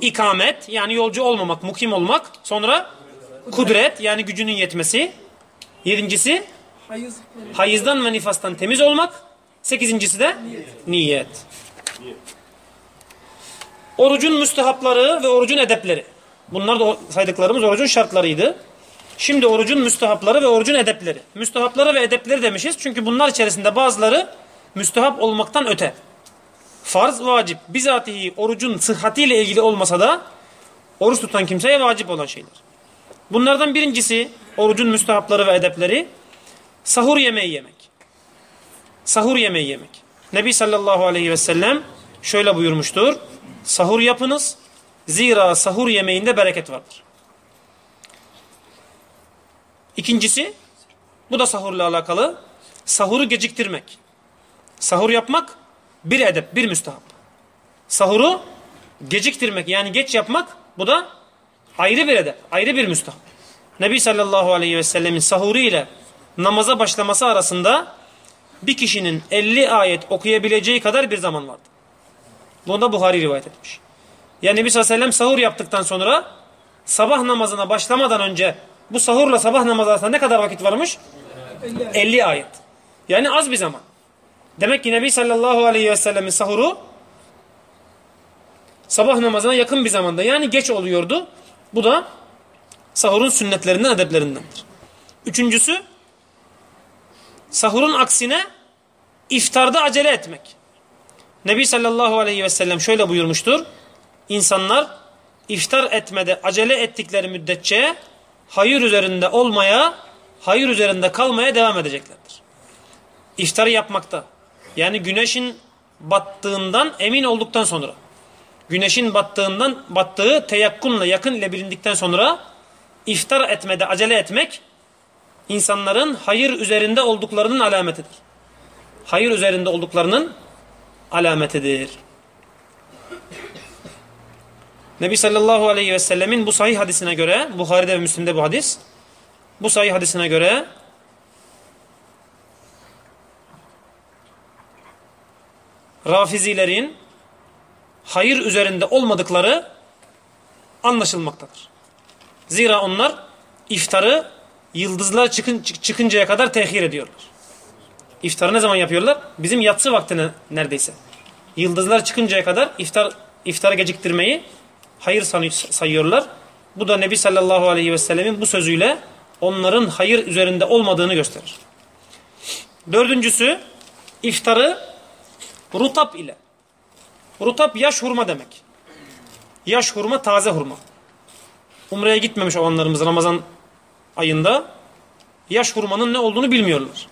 ikamet yani yolcu olmamak, mukim olmak. Sonra kudret yani gücünün yetmesi. Yedincisi hayızdan ve nifastan temiz olmak. Sekizincisi de niyet. Orucun müstehapları ve orucun edepleri. Bunlar da saydıklarımız orucun şartlarıydı. Şimdi orucun müstehapları ve orucun edepleri. Müstehapları ve edepleri demişiz. Çünkü bunlar içerisinde bazıları müstehap olmaktan öte. Farz, vacip. Bizatihi orucun sıhhatiyle ilgili olmasa da oruç tutan kimseye vacip olan şeyler. Bunlardan birincisi orucun müstehapları ve edepleri sahur yemeği yemek. Sahur yemeği yemek. Nebi sallallahu aleyhi ve sellem şöyle buyurmuştur. Sahur yapınız Zira sahur yemeğinde bereket vardır. İkincisi, bu da sahurla alakalı. Sahuru geciktirmek. Sahur yapmak bir edep, bir müstahap. Sahuru geciktirmek yani geç yapmak bu da ayrı bir edep, ayrı bir müstahap. Nebi sallallahu aleyhi ve sellemin sahuru ile namaza başlaması arasında bir kişinin 50 ayet okuyabileceği kadar bir zaman vardı. Bunu da Buhari rivayet etmiş. Yani Nebi sallallahu aleyhi ve sellem sahur yaptıktan sonra sabah namazına başlamadan önce bu sahurla sabah namazı arasında ne kadar vakit varmış? 50, 50 ayet. Yani az bir zaman. Demek ki Nebi sallallahu aleyhi ve sellemin sahuru sabah namazına yakın bir zamanda yani geç oluyordu. Bu da sahurun sünnetlerinden, edeplerindendir. Üçüncüsü sahurun aksine iftarda acele etmek. Nebi sallallahu aleyhi ve sellem şöyle buyurmuştur insanlar iftar etmede acele ettikleri müddetçe hayır üzerinde olmaya, hayır üzerinde kalmaya devam edeceklerdir. İftarı yapmakta. Yani güneşin battığından emin olduktan sonra, güneşin battığından battığı teyakkunla yakın ile bilindikten sonra iftar etmede acele etmek insanların hayır üzerinde olduklarının alametidir. hayır üzerinde olduklarının alametidir. Nebi sallallahu aleyhi ve sellemin bu sahih hadisine göre, Buhari'de ve Müslim'de bu hadis, bu sahih hadisine göre Rafizilerin hayır üzerinde olmadıkları anlaşılmaktadır. Zira onlar iftarı yıldızlar çıkın, çıkıncaya kadar tehir ediyorlar. İftarı ne zaman yapıyorlar? Bizim yatsı vaktine neredeyse. Yıldızlar çıkıncaya kadar iftar iftarı geciktirmeyi hayır sayıyorlar. Bu da Nebi sallallahu aleyhi ve sellemin bu sözüyle onların hayır üzerinde olmadığını gösterir. Dördüncüsü iftarı rutap ile. Rutap yaş hurma demek. Yaş hurma taze hurma. Umre'ye gitmemiş olanlarımız Ramazan ayında yaş hurmanın ne olduğunu bilmiyorlar.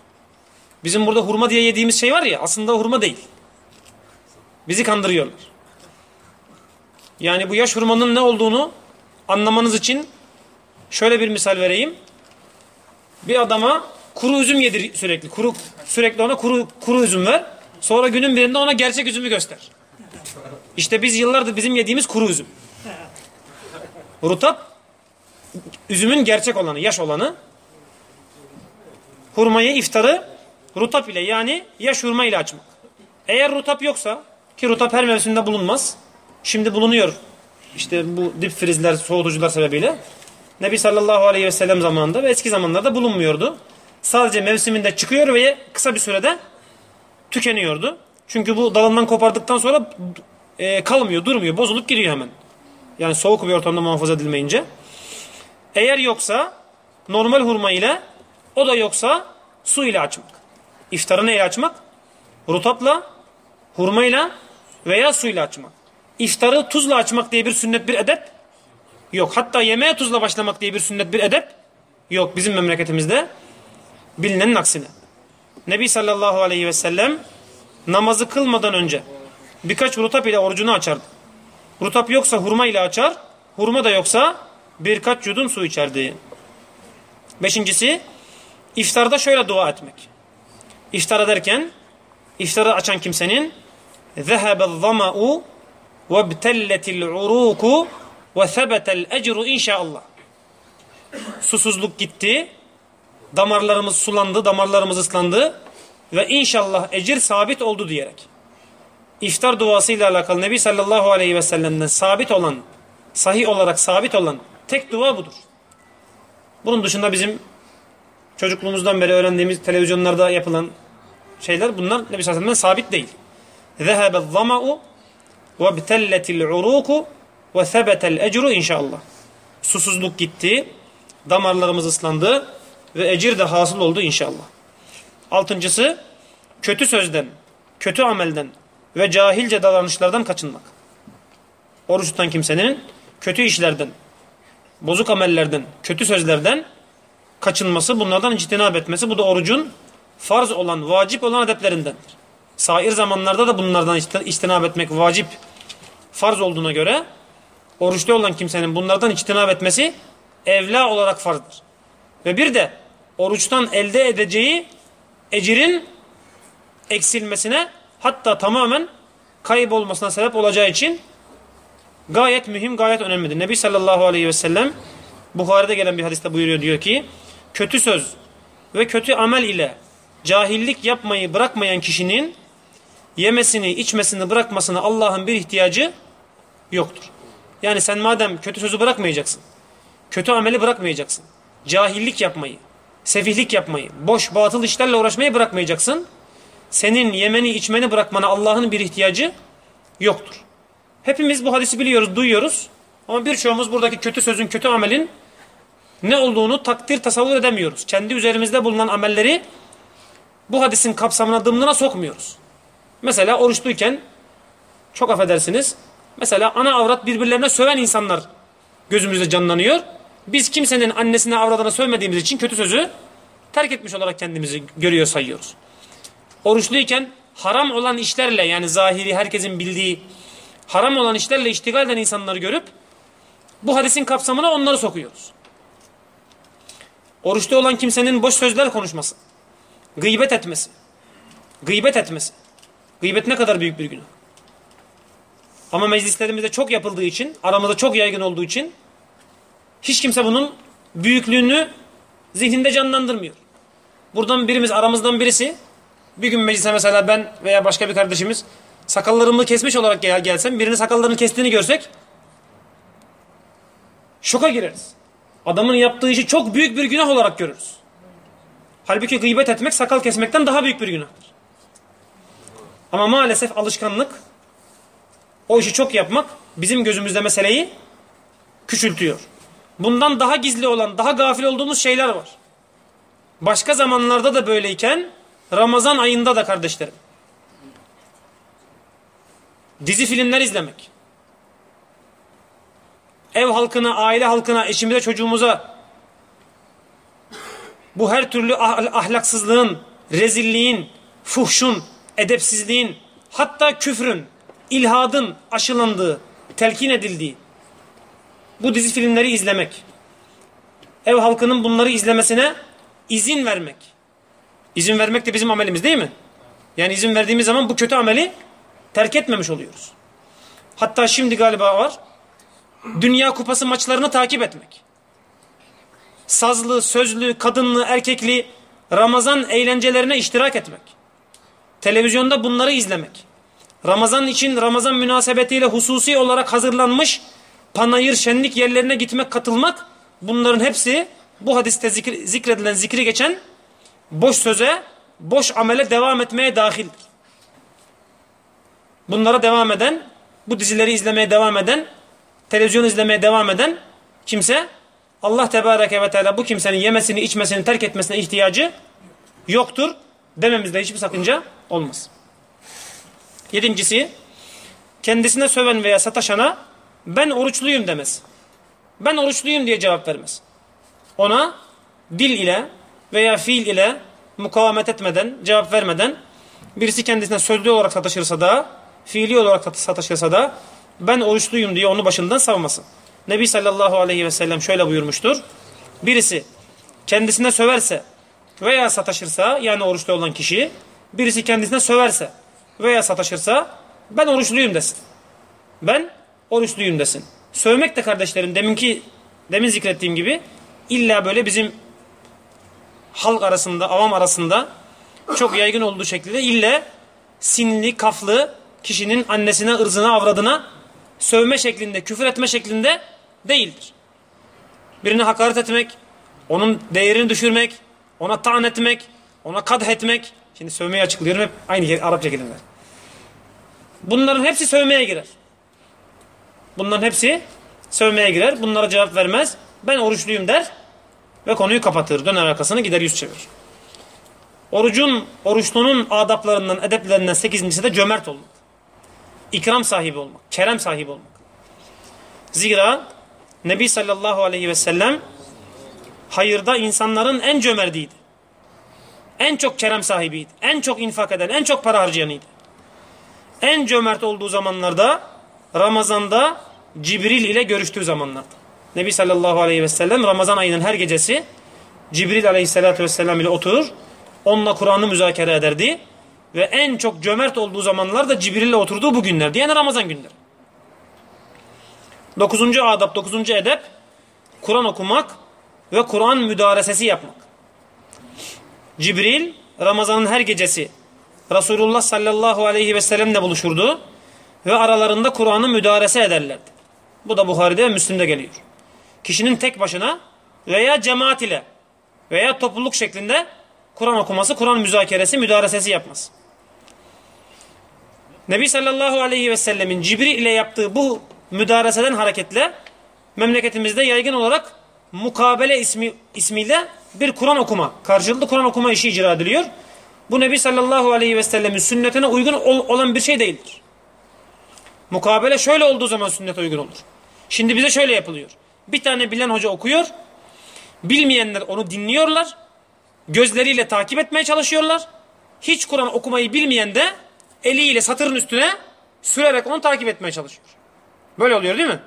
Bizim burada hurma diye yediğimiz şey var ya aslında hurma değil. Bizi kandırıyorlar. Yani bu yaş hurmanın ne olduğunu anlamanız için şöyle bir misal vereyim. Bir adama kuru üzüm yedir sürekli. Kuru sürekli ona kuru kuru üzüm ver. Sonra günün birinde ona gerçek üzümü göster. İşte biz yıllardır bizim yediğimiz kuru üzüm. Rutap üzümün gerçek olanı, yaş olanı. Hurmayı iftarı rutap ile yani yaş hurma ile açmak. Eğer rutap yoksa ki rutap her mevsimde bulunmaz. Şimdi bulunuyor. İşte bu dip frizler, soğutucular sebebiyle. Nebi sallallahu aleyhi ve sellem zamanında ve eski zamanlarda bulunmuyordu. Sadece mevsiminde çıkıyor ve kısa bir sürede tükeniyordu. Çünkü bu dalından kopardıktan sonra e, kalmıyor, durmuyor, bozulup gidiyor hemen. Yani soğuk bir ortamda muhafaza edilmeyince. Eğer yoksa normal hurma ile o da yoksa su ile açmak. İftarı neyle açmak? Rutapla, hurmayla veya suyla açmak. İftarı tuzla açmak diye bir sünnet bir edep yok. Hatta yemeğe tuzla başlamak diye bir sünnet bir edep yok bizim memleketimizde. Bilinenin aksine. Nebi sallallahu aleyhi ve sellem namazı kılmadan önce birkaç rutap ile orucunu açardı. Rutap yoksa hurma ile açar, hurma da yoksa birkaç yudum su içerdi. Beşincisi, iftarda şöyle dua etmek. İftar ederken, iftarı açan kimsenin ذَهَبَ الظَّمَأُ وَابْتَلَّتِ الْعُرُوكُ وَثَبَتَ الْاَجْرُ inşallah. Susuzluk gitti, damarlarımız sulandı, damarlarımız ıslandı ve inşallah ecir sabit oldu diyerek. İftar duasıyla alakalı Nebi sallallahu aleyhi ve sellem'den sabit olan, sahih olarak sabit olan tek dua budur. Bunun dışında bizim çocukluğumuzdan beri öğrendiğimiz televizyonlarda yapılan şeyler bunlar Nebi sallallahu aleyhi ve sellem'den sabit değil. ذَهَبَ الظَّمَأُ وَابْتَلَّتِ الْعُرُوكُ وَثَبَتَ الْاَجْرُ inşallah. Susuzluk gitti, damarlarımız ıslandı ve ecir de hasıl oldu inşallah. Altıncısı, kötü sözden, kötü amelden ve cahilce davranışlardan kaçınmak. Oruç tutan kimsenin kötü işlerden, bozuk amellerden, kötü sözlerden kaçınması, bunlardan içtinab etmesi, bu da orucun farz olan, vacip olan adetlerindendir. Sair zamanlarda da bunlardan içtinab etmek vacip, farz olduğuna göre oruçlu olan kimsenin bunlardan içtinab etmesi evla olarak farzdır. Ve bir de oruçtan elde edeceği ecirin eksilmesine hatta tamamen kaybolmasına sebep olacağı için gayet mühim, gayet önemlidir. Nebi sallallahu aleyhi ve sellem Bukhari'de gelen bir hadiste buyuruyor diyor ki kötü söz ve kötü amel ile cahillik yapmayı bırakmayan kişinin yemesini, içmesini bırakmasına Allah'ın bir ihtiyacı yoktur. Yani sen madem kötü sözü bırakmayacaksın, kötü ameli bırakmayacaksın, cahillik yapmayı, sefihlik yapmayı, boş batıl işlerle uğraşmayı bırakmayacaksın. Senin yemeni içmeni bırakmana Allah'ın bir ihtiyacı yoktur. Hepimiz bu hadisi biliyoruz, duyuyoruz. Ama birçoğumuz buradaki kötü sözün, kötü amelin ne olduğunu takdir tasavvur edemiyoruz. Kendi üzerimizde bulunan amelleri bu hadisin kapsamına dımdına sokmuyoruz. Mesela oruçluyken çok affedersiniz. Mesela ana avrat birbirlerine söven insanlar gözümüzde canlanıyor. Biz kimsenin annesine avradına sövmediğimiz için kötü sözü terk etmiş olarak kendimizi görüyor sayıyoruz. Oruçluyken haram olan işlerle yani zahiri herkesin bildiği haram olan işlerle iştigal eden insanları görüp bu hadisin kapsamına onları sokuyoruz. Oruçlu olan kimsenin boş sözler konuşması, gıybet etmesi, Gıybet etmesi. Gıybet ne kadar büyük bir günah. Ama meclislerimizde çok yapıldığı için, aramızda çok yaygın olduğu için hiç kimse bunun büyüklüğünü zihninde canlandırmıyor. Buradan birimiz, aramızdan birisi bir gün meclise mesela ben veya başka bir kardeşimiz sakallarımı kesmiş olarak gel gelsem, birinin sakallarını kestiğini görsek şoka gireriz. Adamın yaptığı işi çok büyük bir günah olarak görürüz. Halbuki gıybet etmek sakal kesmekten daha büyük bir günahtır. Ama maalesef alışkanlık o işi çok yapmak bizim gözümüzde meseleyi küçültüyor. Bundan daha gizli olan, daha gafil olduğumuz şeyler var. Başka zamanlarda da böyleyken Ramazan ayında da kardeşlerim. Dizi filmler izlemek. Ev halkına, aile halkına, eşimize, çocuğumuza bu her türlü ah- ahlaksızlığın, rezilliğin, fuhşun, edepsizliğin, hatta küfrün, ilhadın aşılandığı, telkin edildiği bu dizi filmleri izlemek. Ev halkının bunları izlemesine izin vermek. İzin vermek de bizim amelimiz değil mi? Yani izin verdiğimiz zaman bu kötü ameli terk etmemiş oluyoruz. Hatta şimdi galiba var. Dünya Kupası maçlarını takip etmek. Sazlı, sözlü, kadınlı, erkekli Ramazan eğlencelerine iştirak etmek. Televizyonda bunları izlemek. Ramazan için Ramazan münasebetiyle hususi olarak hazırlanmış panayır, şenlik yerlerine gitmek, katılmak bunların hepsi bu hadiste zikredilen, zikri geçen boş söze, boş amele devam etmeye dahildir. Bunlara devam eden, bu dizileri izlemeye devam eden, televizyon izlemeye devam eden kimse Allah Tebareke ve Teala bu kimsenin yemesini, içmesini, terk etmesine ihtiyacı yoktur dememizde hiçbir sakınca olmaz. Yedincisi, kendisine söven veya sataşana ben oruçluyum demez. Ben oruçluyum diye cevap vermez. Ona dil ile veya fiil ile mukavemet etmeden, cevap vermeden birisi kendisine sözlü olarak sataşırsa da, fiili olarak sataşırsa da ben oruçluyum diye onu başından savmasın. Nebi sallallahu aleyhi ve sellem şöyle buyurmuştur. Birisi kendisine söverse veya sataşırsa yani oruçlu olan kişi birisi kendisine söverse veya sataşırsa ben oruçluyum desin. Ben oruçluyum desin. Sövmek de kardeşlerim deminki demin zikrettiğim gibi illa böyle bizim halk arasında, avam arasında çok yaygın olduğu şekilde illa sinli, kaflı kişinin annesine, ırzına, avradına sövme şeklinde, küfür etme şeklinde değildir. Birini hakaret etmek, onun değerini düşürmek, ona taan etmek, ona kadh etmek. Şimdi sövmeyi açıklıyorum hep aynı Arapça kelimeler. Bunların hepsi sövmeye girer. Bunların hepsi sövmeye girer. Bunlara cevap vermez. Ben oruçluyum der ve konuyu kapatır. Döner arkasını gider yüz çevirir. Orucun, oruçlunun adaplarından, edeplerinden sekizincisi de cömert olmak. İkram sahibi olmak, kerem sahibi olmak. Zira Nebi sallallahu aleyhi ve sellem hayırda insanların en cömertiydi. En çok kerem sahibiydi. En çok infak eden, en çok para harcayanıydı. En cömert olduğu zamanlarda Ramazan'da Cibril ile görüştüğü zamanlarda. Nebi sallallahu aleyhi ve sellem Ramazan ayının her gecesi Cibril aleyhissalatü vesselam ile oturur. Onunla Kur'an'ı müzakere ederdi. Ve en çok cömert olduğu zamanlarda Cibril ile oturduğu bu günlerdi. Yani Ramazan günleri. Dokuzuncu adab, dokuzuncu edep Kur'an okumak ve Kur'an müdaresesi yapmak. Cibril Ramazan'ın her gecesi Resulullah sallallahu aleyhi ve sellemle buluşurdu ve aralarında Kur'an'ı müdarese ederlerdi. Bu da Buhari'de ve Müslim'de geliyor. Kişinin tek başına veya cemaat ile veya topluluk şeklinde Kur'an okuması, Kur'an müzakeresi, müdaresesi yapması. Nebi sallallahu aleyhi ve sellemin Cibril ile yaptığı bu müdareseden hareketle memleketimizde yaygın olarak mukabele ismi, ismiyle bir Kur'an okuma, karşılıklı Kur'an okuma işi icra ediliyor. Bu Nebi sallallahu aleyhi ve sellemin sünnetine uygun ol, olan bir şey değildir. Mukabele şöyle olduğu zaman sünnete uygun olur. Şimdi bize şöyle yapılıyor. Bir tane bilen hoca okuyor. Bilmeyenler onu dinliyorlar. Gözleriyle takip etmeye çalışıyorlar. Hiç Kur'an okumayı bilmeyen de eliyle satırın üstüne sürerek onu takip etmeye çalışıyor. Böyle oluyor değil mi?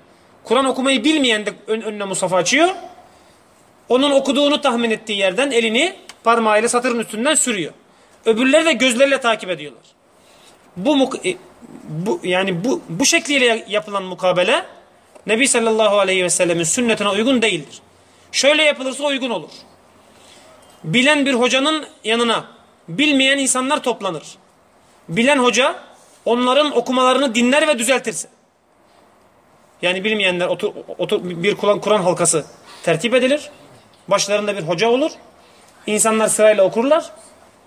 Kur'an okumayı bilmeyen de ön, önüne Mustafa açıyor. Onun okuduğunu tahmin ettiği yerden elini parmağıyla satırın üstünden sürüyor. Öbürleri de gözleriyle takip ediyorlar. Bu, e, bu yani bu bu şekliyle yapılan mukabele Nebi sallallahu aleyhi ve sellemin sünnetine uygun değildir. Şöyle yapılırsa uygun olur. Bilen bir hocanın yanına bilmeyen insanlar toplanır. Bilen hoca onların okumalarını dinler ve düzeltirse. Yani bilmeyenler otur, otur, bir Kur'an Kur'an halkası tertip edilir. Başlarında bir hoca olur. İnsanlar sırayla okurlar.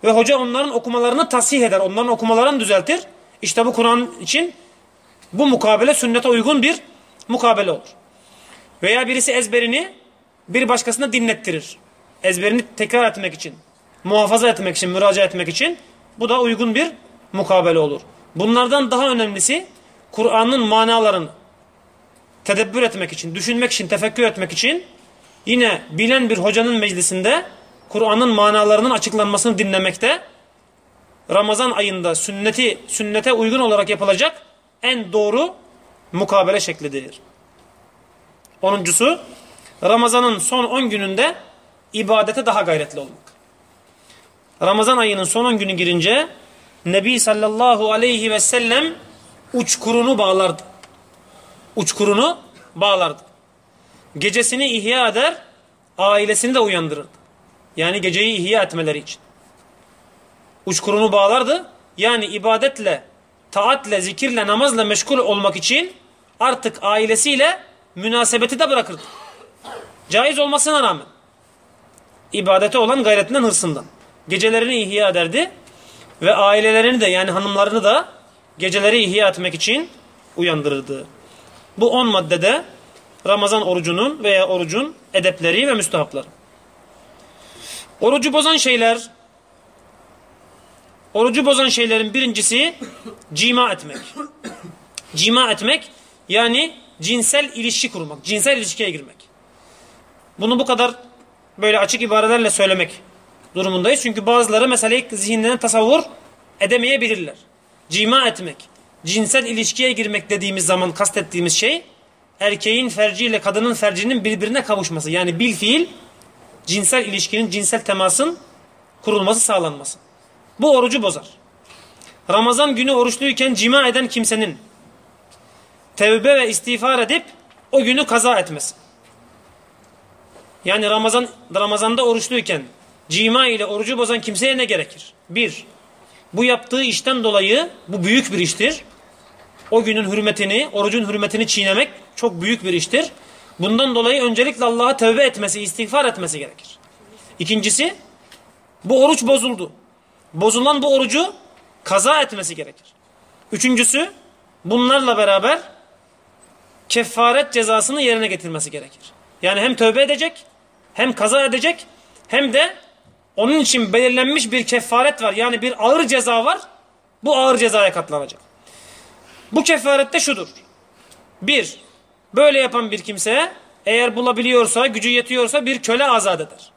Ve hoca onların okumalarını tasih eder. Onların okumalarını düzeltir. İşte bu Kur'an için bu mukabele sünnete uygun bir mukabele olur. Veya birisi ezberini bir başkasına dinlettirir. Ezberini tekrar etmek için, muhafaza etmek için, müracaat etmek için bu da uygun bir mukabele olur. Bunlardan daha önemlisi Kur'an'ın manalarını tedebbür etmek için, düşünmek için, tefekkür etmek için yine bilen bir hocanın meclisinde Kur'an'ın manalarının açıklanmasını dinlemekte Ramazan ayında sünneti sünnete uygun olarak yapılacak en doğru mukabele şeklidir. Onuncusu Ramazan'ın son 10 gününde ibadete daha gayretli olmak. Ramazan ayının son 10 günü girince Nebi sallallahu aleyhi ve sellem uçkurunu bağlardı. Uçkurunu bağlardı. Gecesini ihya eder, ailesini de uyandırırdı. Yani geceyi ihya etmeleri için. Uçkurunu bağlardı. Yani ibadetle, taatle, zikirle, namazla meşgul olmak için artık ailesiyle münasebeti de bırakırdı. Caiz olmasına rağmen. ibadete olan gayretinden, hırsından. Gecelerini ihya ederdi. Ve ailelerini de yani hanımlarını da geceleri ihya etmek için uyandırırdı. Bu on maddede Ramazan orucunun veya orucun edepleri ve müstahapları. Orucu bozan şeyler Orucu bozan şeylerin birincisi cima etmek. Cima etmek yani cinsel ilişki kurmak, cinsel ilişkiye girmek. Bunu bu kadar böyle açık ibarelerle söylemek durumundayız. Çünkü bazıları meseleyi zihinlerine tasavvur edemeyebilirler. Cima etmek, cinsel ilişkiye girmek dediğimiz zaman kastettiğimiz şey erkeğin ferciyle kadının fercinin birbirine kavuşması. Yani bil fiil cinsel ilişkinin, cinsel temasın kurulması, sağlanması. Bu orucu bozar. Ramazan günü oruçluyken cima eden kimsenin tevbe ve istiğfar edip o günü kaza etmesi. Yani Ramazan Ramazanda oruçluyken cima ile orucu bozan kimseye ne gerekir? Bir, bu yaptığı işten dolayı bu büyük bir iştir. O günün hürmetini, orucun hürmetini çiğnemek çok büyük bir iştir. Bundan dolayı öncelikle Allah'a tevbe etmesi, istiğfar etmesi gerekir. İkincisi, bu oruç bozuldu. Bozulan bu orucu kaza etmesi gerekir. Üçüncüsü, bunlarla beraber kefaret cezasını yerine getirmesi gerekir. Yani hem tövbe edecek, hem kaza edecek, hem de onun için belirlenmiş bir kefaret var. Yani bir ağır ceza var. Bu ağır cezaya katlanacak. Bu kefaret de şudur. Bir, böyle yapan bir kimse eğer bulabiliyorsa, gücü yetiyorsa bir köle azat eder.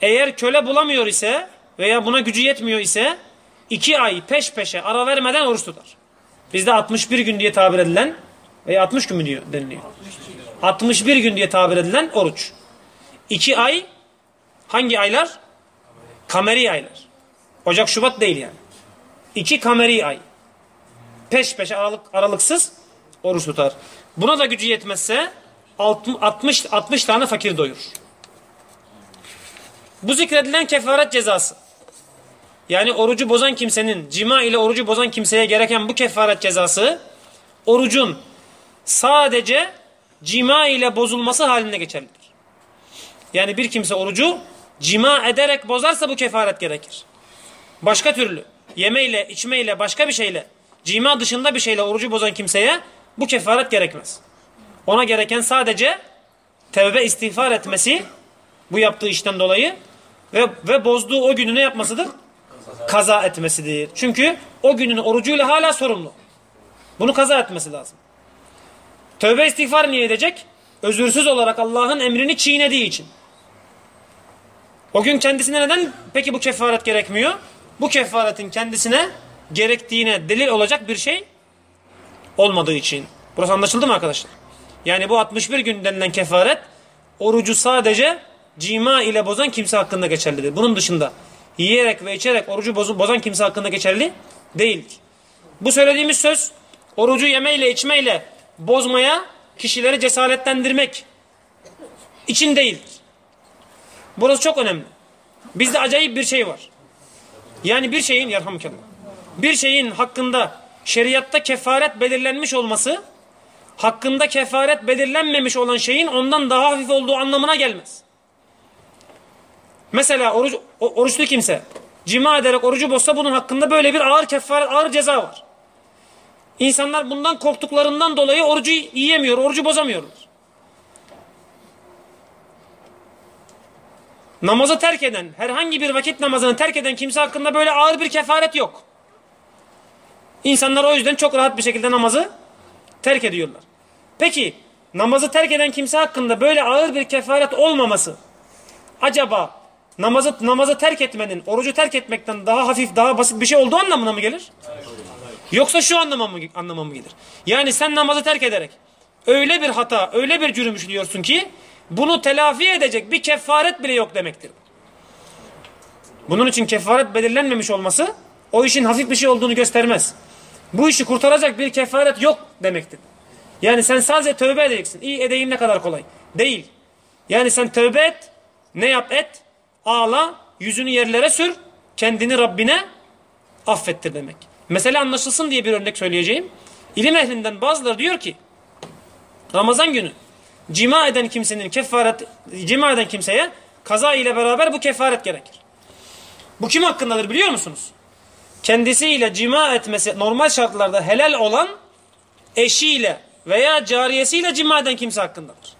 Eğer köle bulamıyor ise veya buna gücü yetmiyor ise iki ay peş peşe ara vermeden oruç tutar. Bizde 61 gün diye tabir edilen veya 60 gün mü diyor deniliyor? 61 gün diye tabir edilen oruç. İki ay hangi aylar? Kameri aylar. Ocak Şubat değil yani. İki kameri ay. Peş peşe aralık, aralıksız oruç tutar. Buna da gücü yetmezse 60, 60 tane fakir doyurur. Bu zikredilen kefaret cezası. Yani orucu bozan kimsenin, cima ile orucu bozan kimseye gereken bu kefaret cezası, orucun sadece cima ile bozulması halinde geçerlidir. Yani bir kimse orucu cima ederek bozarsa bu kefaret gerekir. Başka türlü yemeyle, içmeyle, başka bir şeyle, cima dışında bir şeyle orucu bozan kimseye bu kefaret gerekmez. Ona gereken sadece tevbe istiğfar etmesi bu yaptığı işten dolayı ve, ve bozduğu o günü ne yapmasıdır? Kaza etmesidir. Çünkü o günün orucuyla hala sorumlu. Bunu kaza etmesi lazım. Tövbe istiğfar niye edecek? Özürsüz olarak Allah'ın emrini çiğnediği için. O gün kendisine neden peki bu kefaret gerekmiyor? Bu kefaretin kendisine gerektiğine delil olacak bir şey olmadığı için. Burası anlaşıldı mı arkadaşlar? Yani bu 61 gün denilen kefaret orucu sadece cima ile bozan kimse hakkında geçerlidir. Bunun dışında yiyerek ve içerek orucu bozan kimse hakkında geçerli değildir. Bu söylediğimiz söz orucu yemeyle içmeyle bozmaya kişileri cesaretlendirmek için değildir. Burası çok önemli. Bizde acayip bir şey var. Yani bir şeyin yarhamkallah. Bir şeyin hakkında şeriatta kefaret belirlenmiş olması hakkında kefaret belirlenmemiş olan şeyin ondan daha hafif olduğu anlamına gelmez. Mesela oruç, oruçlu kimse cima ederek orucu bozsa bunun hakkında böyle bir ağır kefaret, ağır ceza var. İnsanlar bundan korktuklarından dolayı orucu yiyemiyor, orucu bozamıyorlar. Namazı terk eden, herhangi bir vakit namazını terk eden kimse hakkında böyle ağır bir kefaret yok. İnsanlar o yüzden çok rahat bir şekilde namazı terk ediyorlar. Peki namazı terk eden kimse hakkında böyle ağır bir kefaret olmaması acaba namazı namazı terk etmenin, orucu terk etmekten daha hafif, daha basit bir şey olduğu anlamına mı gelir? Yoksa şu anlama mı, anlama mı gelir? Yani sen namazı terk ederek öyle bir hata, öyle bir cürüm işliyorsun ki bunu telafi edecek bir kefaret bile yok demektir. Bunun için kefaret belirlenmemiş olması o işin hafif bir şey olduğunu göstermez. Bu işi kurtaracak bir kefaret yok demektir. Yani sen sadece tövbe edeceksin. İyi edeyim ne kadar kolay. Değil. Yani sen tövbe et, ne yap et, ağla, yüzünü yerlere sür, kendini Rabbine affettir demek. Mesela anlaşılsın diye bir örnek söyleyeceğim. İlim ehlinden bazıları diyor ki Ramazan günü cima eden kimsenin kefaret cima eden kimseye kaza ile beraber bu kefaret gerekir. Bu kim hakkındadır biliyor musunuz? Kendisiyle cima etmesi normal şartlarda helal olan eşiyle veya cariyesiyle cima eden kimse hakkındadır.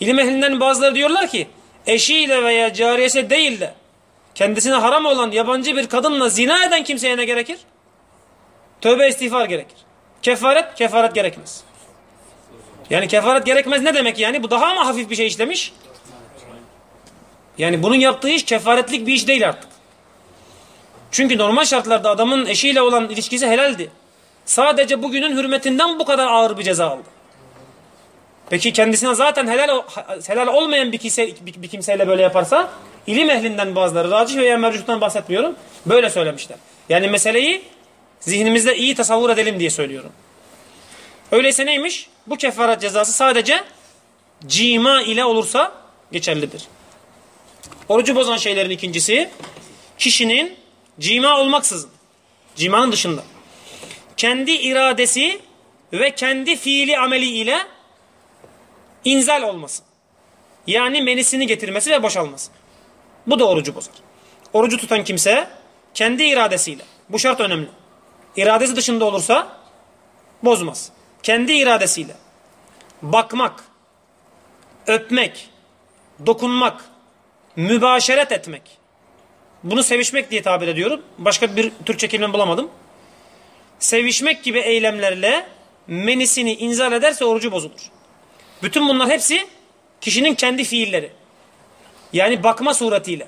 İlim ehlinden bazıları diyorlar ki eşiyle veya cariyesi değil de kendisine haram olan yabancı bir kadınla zina eden kimseye ne gerekir? Tövbe istiğfar gerekir. Kefaret, kefaret gerekmez. Yani kefaret gerekmez ne demek yani? Bu daha mı hafif bir şey işlemiş? Yani bunun yaptığı iş kefaretlik bir iş değil artık. Çünkü normal şartlarda adamın eşiyle olan ilişkisi helaldi. Sadece bugünün hürmetinden bu kadar ağır bir ceza aldı. Peki kendisine zaten helal helal olmayan bir, kimse, bir, bir kimseyle böyle yaparsa ilim ehlinden bazıları racih veya mercuhtan bahsetmiyorum. Böyle söylemişler. Yani meseleyi zihnimizde iyi tasavvur edelim diye söylüyorum. Öyleyse neymiş? Bu kefaret cezası sadece cima ile olursa geçerlidir. Orucu bozan şeylerin ikincisi kişinin cima olmaksızın cimanın dışında kendi iradesi ve kendi fiili ameli ile inzal olması. Yani menisini getirmesi ve boşalması. Bu da orucu bozar. Orucu tutan kimse kendi iradesiyle, bu şart önemli. İradesi dışında olursa bozmaz. Kendi iradesiyle bakmak, öpmek, dokunmak, mübaşeret etmek. Bunu sevişmek diye tabir ediyorum. Başka bir Türkçe kelime bulamadım sevişmek gibi eylemlerle menisini inzal ederse orucu bozulur. Bütün bunlar hepsi kişinin kendi fiilleri. Yani bakma suretiyle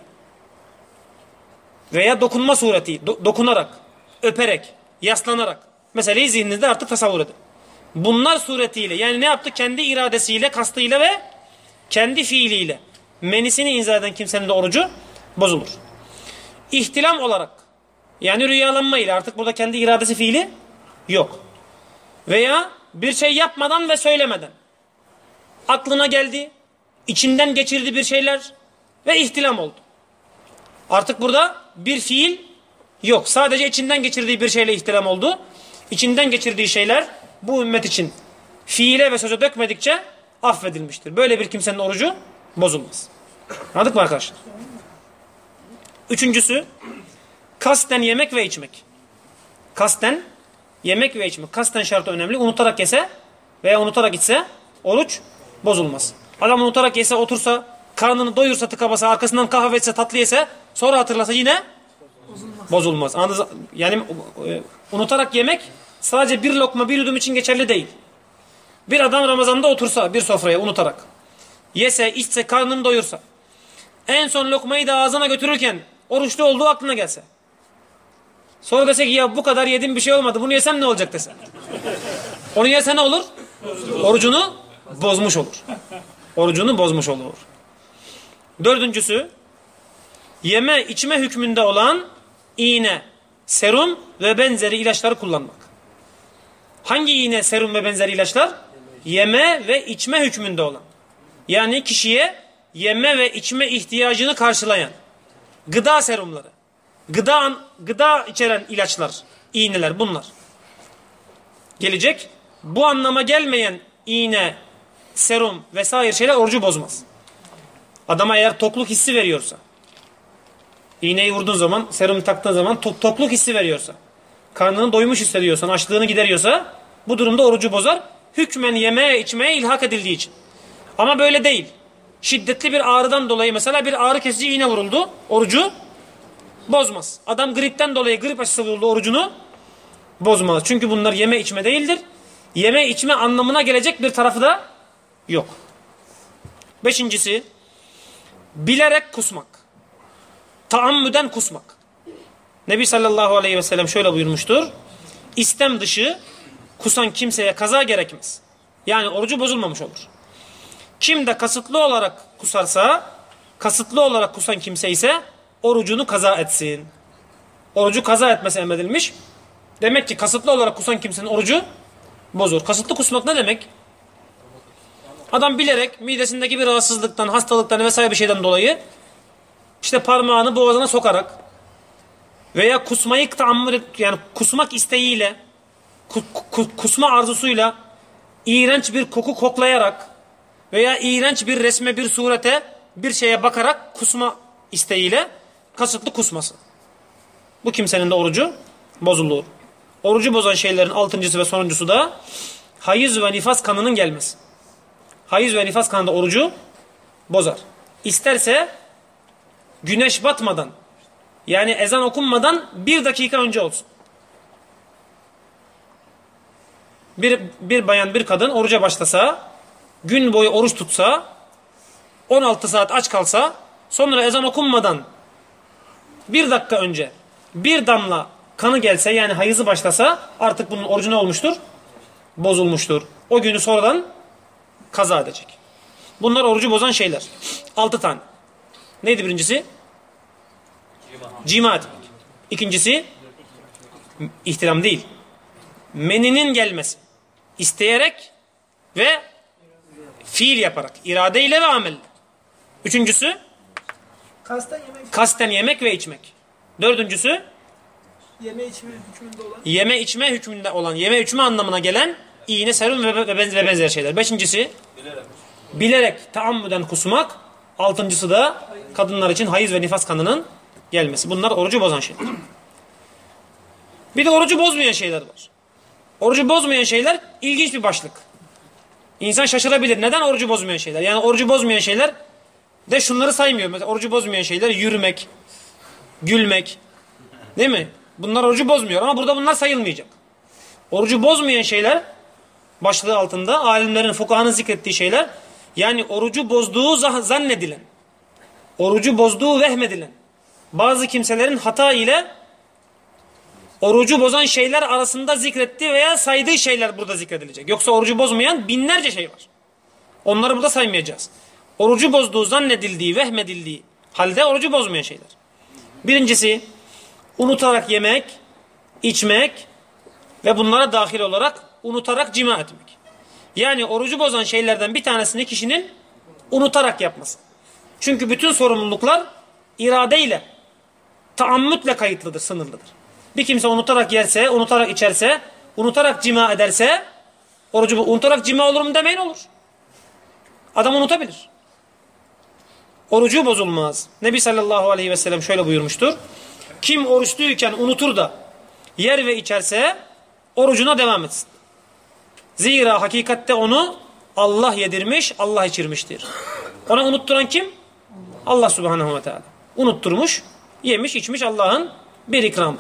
veya dokunma sureti, do dokunarak, öperek, yaslanarak meseleyi zihninizde artık tasavvur edin. Bunlar suretiyle yani ne yaptı? Kendi iradesiyle, kastıyla ve kendi fiiliyle menisini inzal eden kimsenin de orucu bozulur. İhtilam olarak yani rüyalanma ile artık burada kendi iradesi fiili yok. Veya bir şey yapmadan ve söylemeden. Aklına geldi, içinden geçirdi bir şeyler ve ihtilam oldu. Artık burada bir fiil yok. Sadece içinden geçirdiği bir şeyle ihtilam oldu. İçinden geçirdiği şeyler bu ümmet için fiile ve söze dökmedikçe affedilmiştir. Böyle bir kimsenin orucu bozulmaz. Anladık mı arkadaşlar? Üçüncüsü Kasten yemek ve içmek. Kasten yemek ve içmek. Kasten şartı önemli. Unutarak yese veya unutarak içse oruç bozulmaz. Adam unutarak yese otursa, karnını doyursa tıka basa, arkasından kahve etse, tatlı yese, sonra hatırlasa yine bozulmaz. bozulmaz. Yani e, unutarak yemek sadece bir lokma bir yudum için geçerli değil. Bir adam Ramazan'da otursa bir sofraya unutarak, yese, içse, karnını doyursa, en son lokmayı da ağzına götürürken oruçlu olduğu aklına gelse, Sonra dese ki ya bu kadar yedim bir şey olmadı. Bunu yesem ne olacak dese. Onu yese ne olur? Orucunu bozmuş olur. Orucunu bozmuş olur. Dördüncüsü yeme içme hükmünde olan iğne, serum ve benzeri ilaçları kullanmak. Hangi iğne, serum ve benzeri ilaçlar? Yeme ve içme hükmünde olan. Yani kişiye yeme ve içme ihtiyacını karşılayan gıda serumları, gıda gıda içeren ilaçlar, iğneler bunlar. Gelecek. Bu anlama gelmeyen iğne, serum vesaire şeyler orucu bozmaz. Adama eğer tokluk hissi veriyorsa, iğneyi vurduğun zaman, serum taktığın zaman tok, tokluk hissi veriyorsa, karnını doymuş hissediyorsan, açlığını gideriyorsa, bu durumda orucu bozar. Hükmen yemeye içmeye ilhak edildiği için. Ama böyle değil. Şiddetli bir ağrıdan dolayı mesela bir ağrı kesici iğne vuruldu. Orucu bozmaz. Adam gripten dolayı grip aşısı vuruldu orucunu bozmaz. Çünkü bunlar yeme içme değildir. Yeme içme anlamına gelecek bir tarafı da yok. Beşincisi bilerek kusmak. Taammüden kusmak. Nebi sallallahu aleyhi ve sellem şöyle buyurmuştur. İstem dışı kusan kimseye kaza gerekmez. Yani orucu bozulmamış olur. Kim de kasıtlı olarak kusarsa, kasıtlı olarak kusan kimse ise orucunu kaza etsin. Orucu kaza etmesi emredilmiş. Demek ki kasıtlı olarak kusan kimsenin orucu bozur. Kasıtlı kusmak ne demek? Adam bilerek midesindeki bir rahatsızlıktan, hastalıktan vesaire bir şeyden dolayı işte parmağını boğazına sokarak veya kusmayı taammül yani kusmak isteğiyle kusma arzusuyla iğrenç bir koku koklayarak veya iğrenç bir resme bir surete bir şeye bakarak kusma isteğiyle kasıtlı kusması. Bu kimsenin de orucu bozulur. Orucu bozan şeylerin altıncısı ve sonuncusu da hayız ve nifas kanının gelmesi. Hayız ve nifas kanında orucu bozar. İsterse güneş batmadan yani ezan okunmadan bir dakika önce olsun. Bir, bir bayan bir kadın oruca başlasa gün boyu oruç tutsa 16 saat aç kalsa sonra ezan okunmadan bir dakika önce bir damla kanı gelse yani hayızı başlasa artık bunun orucu ne olmuştur? Bozulmuştur. O günü sonradan kaza edecek. Bunlar orucu bozan şeyler. Altı tane. Neydi birincisi? Cima etmek. İkincisi ihtiram değil. Meninin gelmesi. İsteyerek ve fiil yaparak. iradeyle ve amelle. Üçüncüsü kasten yemek, kasten yemek ve içmek. Dördüncüsü yeme içme hükmünde olan yeme içme hükmünde olan yeme içme anlamına gelen iğne, serum ve, ve, benzer, ve benzer şeyler. Beşincisi bilerek, bilerek taammüden kusmak. Altıncısı da kadınlar için hayız ve nifas kanının gelmesi. Bunlar orucu bozan şeyler. Bir de orucu bozmayan şeyler var. Orucu bozmayan şeyler ilginç bir başlık. İnsan şaşırabilir. Neden orucu bozmayan şeyler? Yani orucu bozmayan şeyler de şunları saymıyor. Mesela orucu bozmayan şeyler yürümek, gülmek. Değil mi? Bunlar orucu bozmuyor ama burada bunlar sayılmayacak. Orucu bozmayan şeyler başlığı altında alimlerin, fukahanın zikrettiği şeyler yani orucu bozduğu zannedilen, orucu bozduğu vehmedilen bazı kimselerin hata ile orucu bozan şeyler arasında zikrettiği veya saydığı şeyler burada zikredilecek. Yoksa orucu bozmayan binlerce şey var. Onları burada saymayacağız. Orucu bozduğu zannedildiği, vehmedildiği halde orucu bozmayan şeyler. Birincisi unutarak yemek, içmek ve bunlara dahil olarak unutarak cima etmek. Yani orucu bozan şeylerden bir tanesini kişinin unutarak yapması. Çünkü bütün sorumluluklar iradeyle, taammütle kayıtlıdır, sınırlıdır. Bir kimse unutarak yerse, unutarak içerse, unutarak cima ederse, orucu unutarak cima olur mu demeyin olur. Adam unutabilir. Orucu bozulmaz. Nebi sallallahu aleyhi ve sellem şöyle buyurmuştur. Kim oruçluyken unutur da yer ve içerse orucuna devam etsin. Zira hakikatte onu Allah yedirmiş, Allah içirmiştir. Ona unutturan kim? Allah subhanahu ve teala. Unutturmuş, yemiş, içmiş Allah'ın bir ikramı.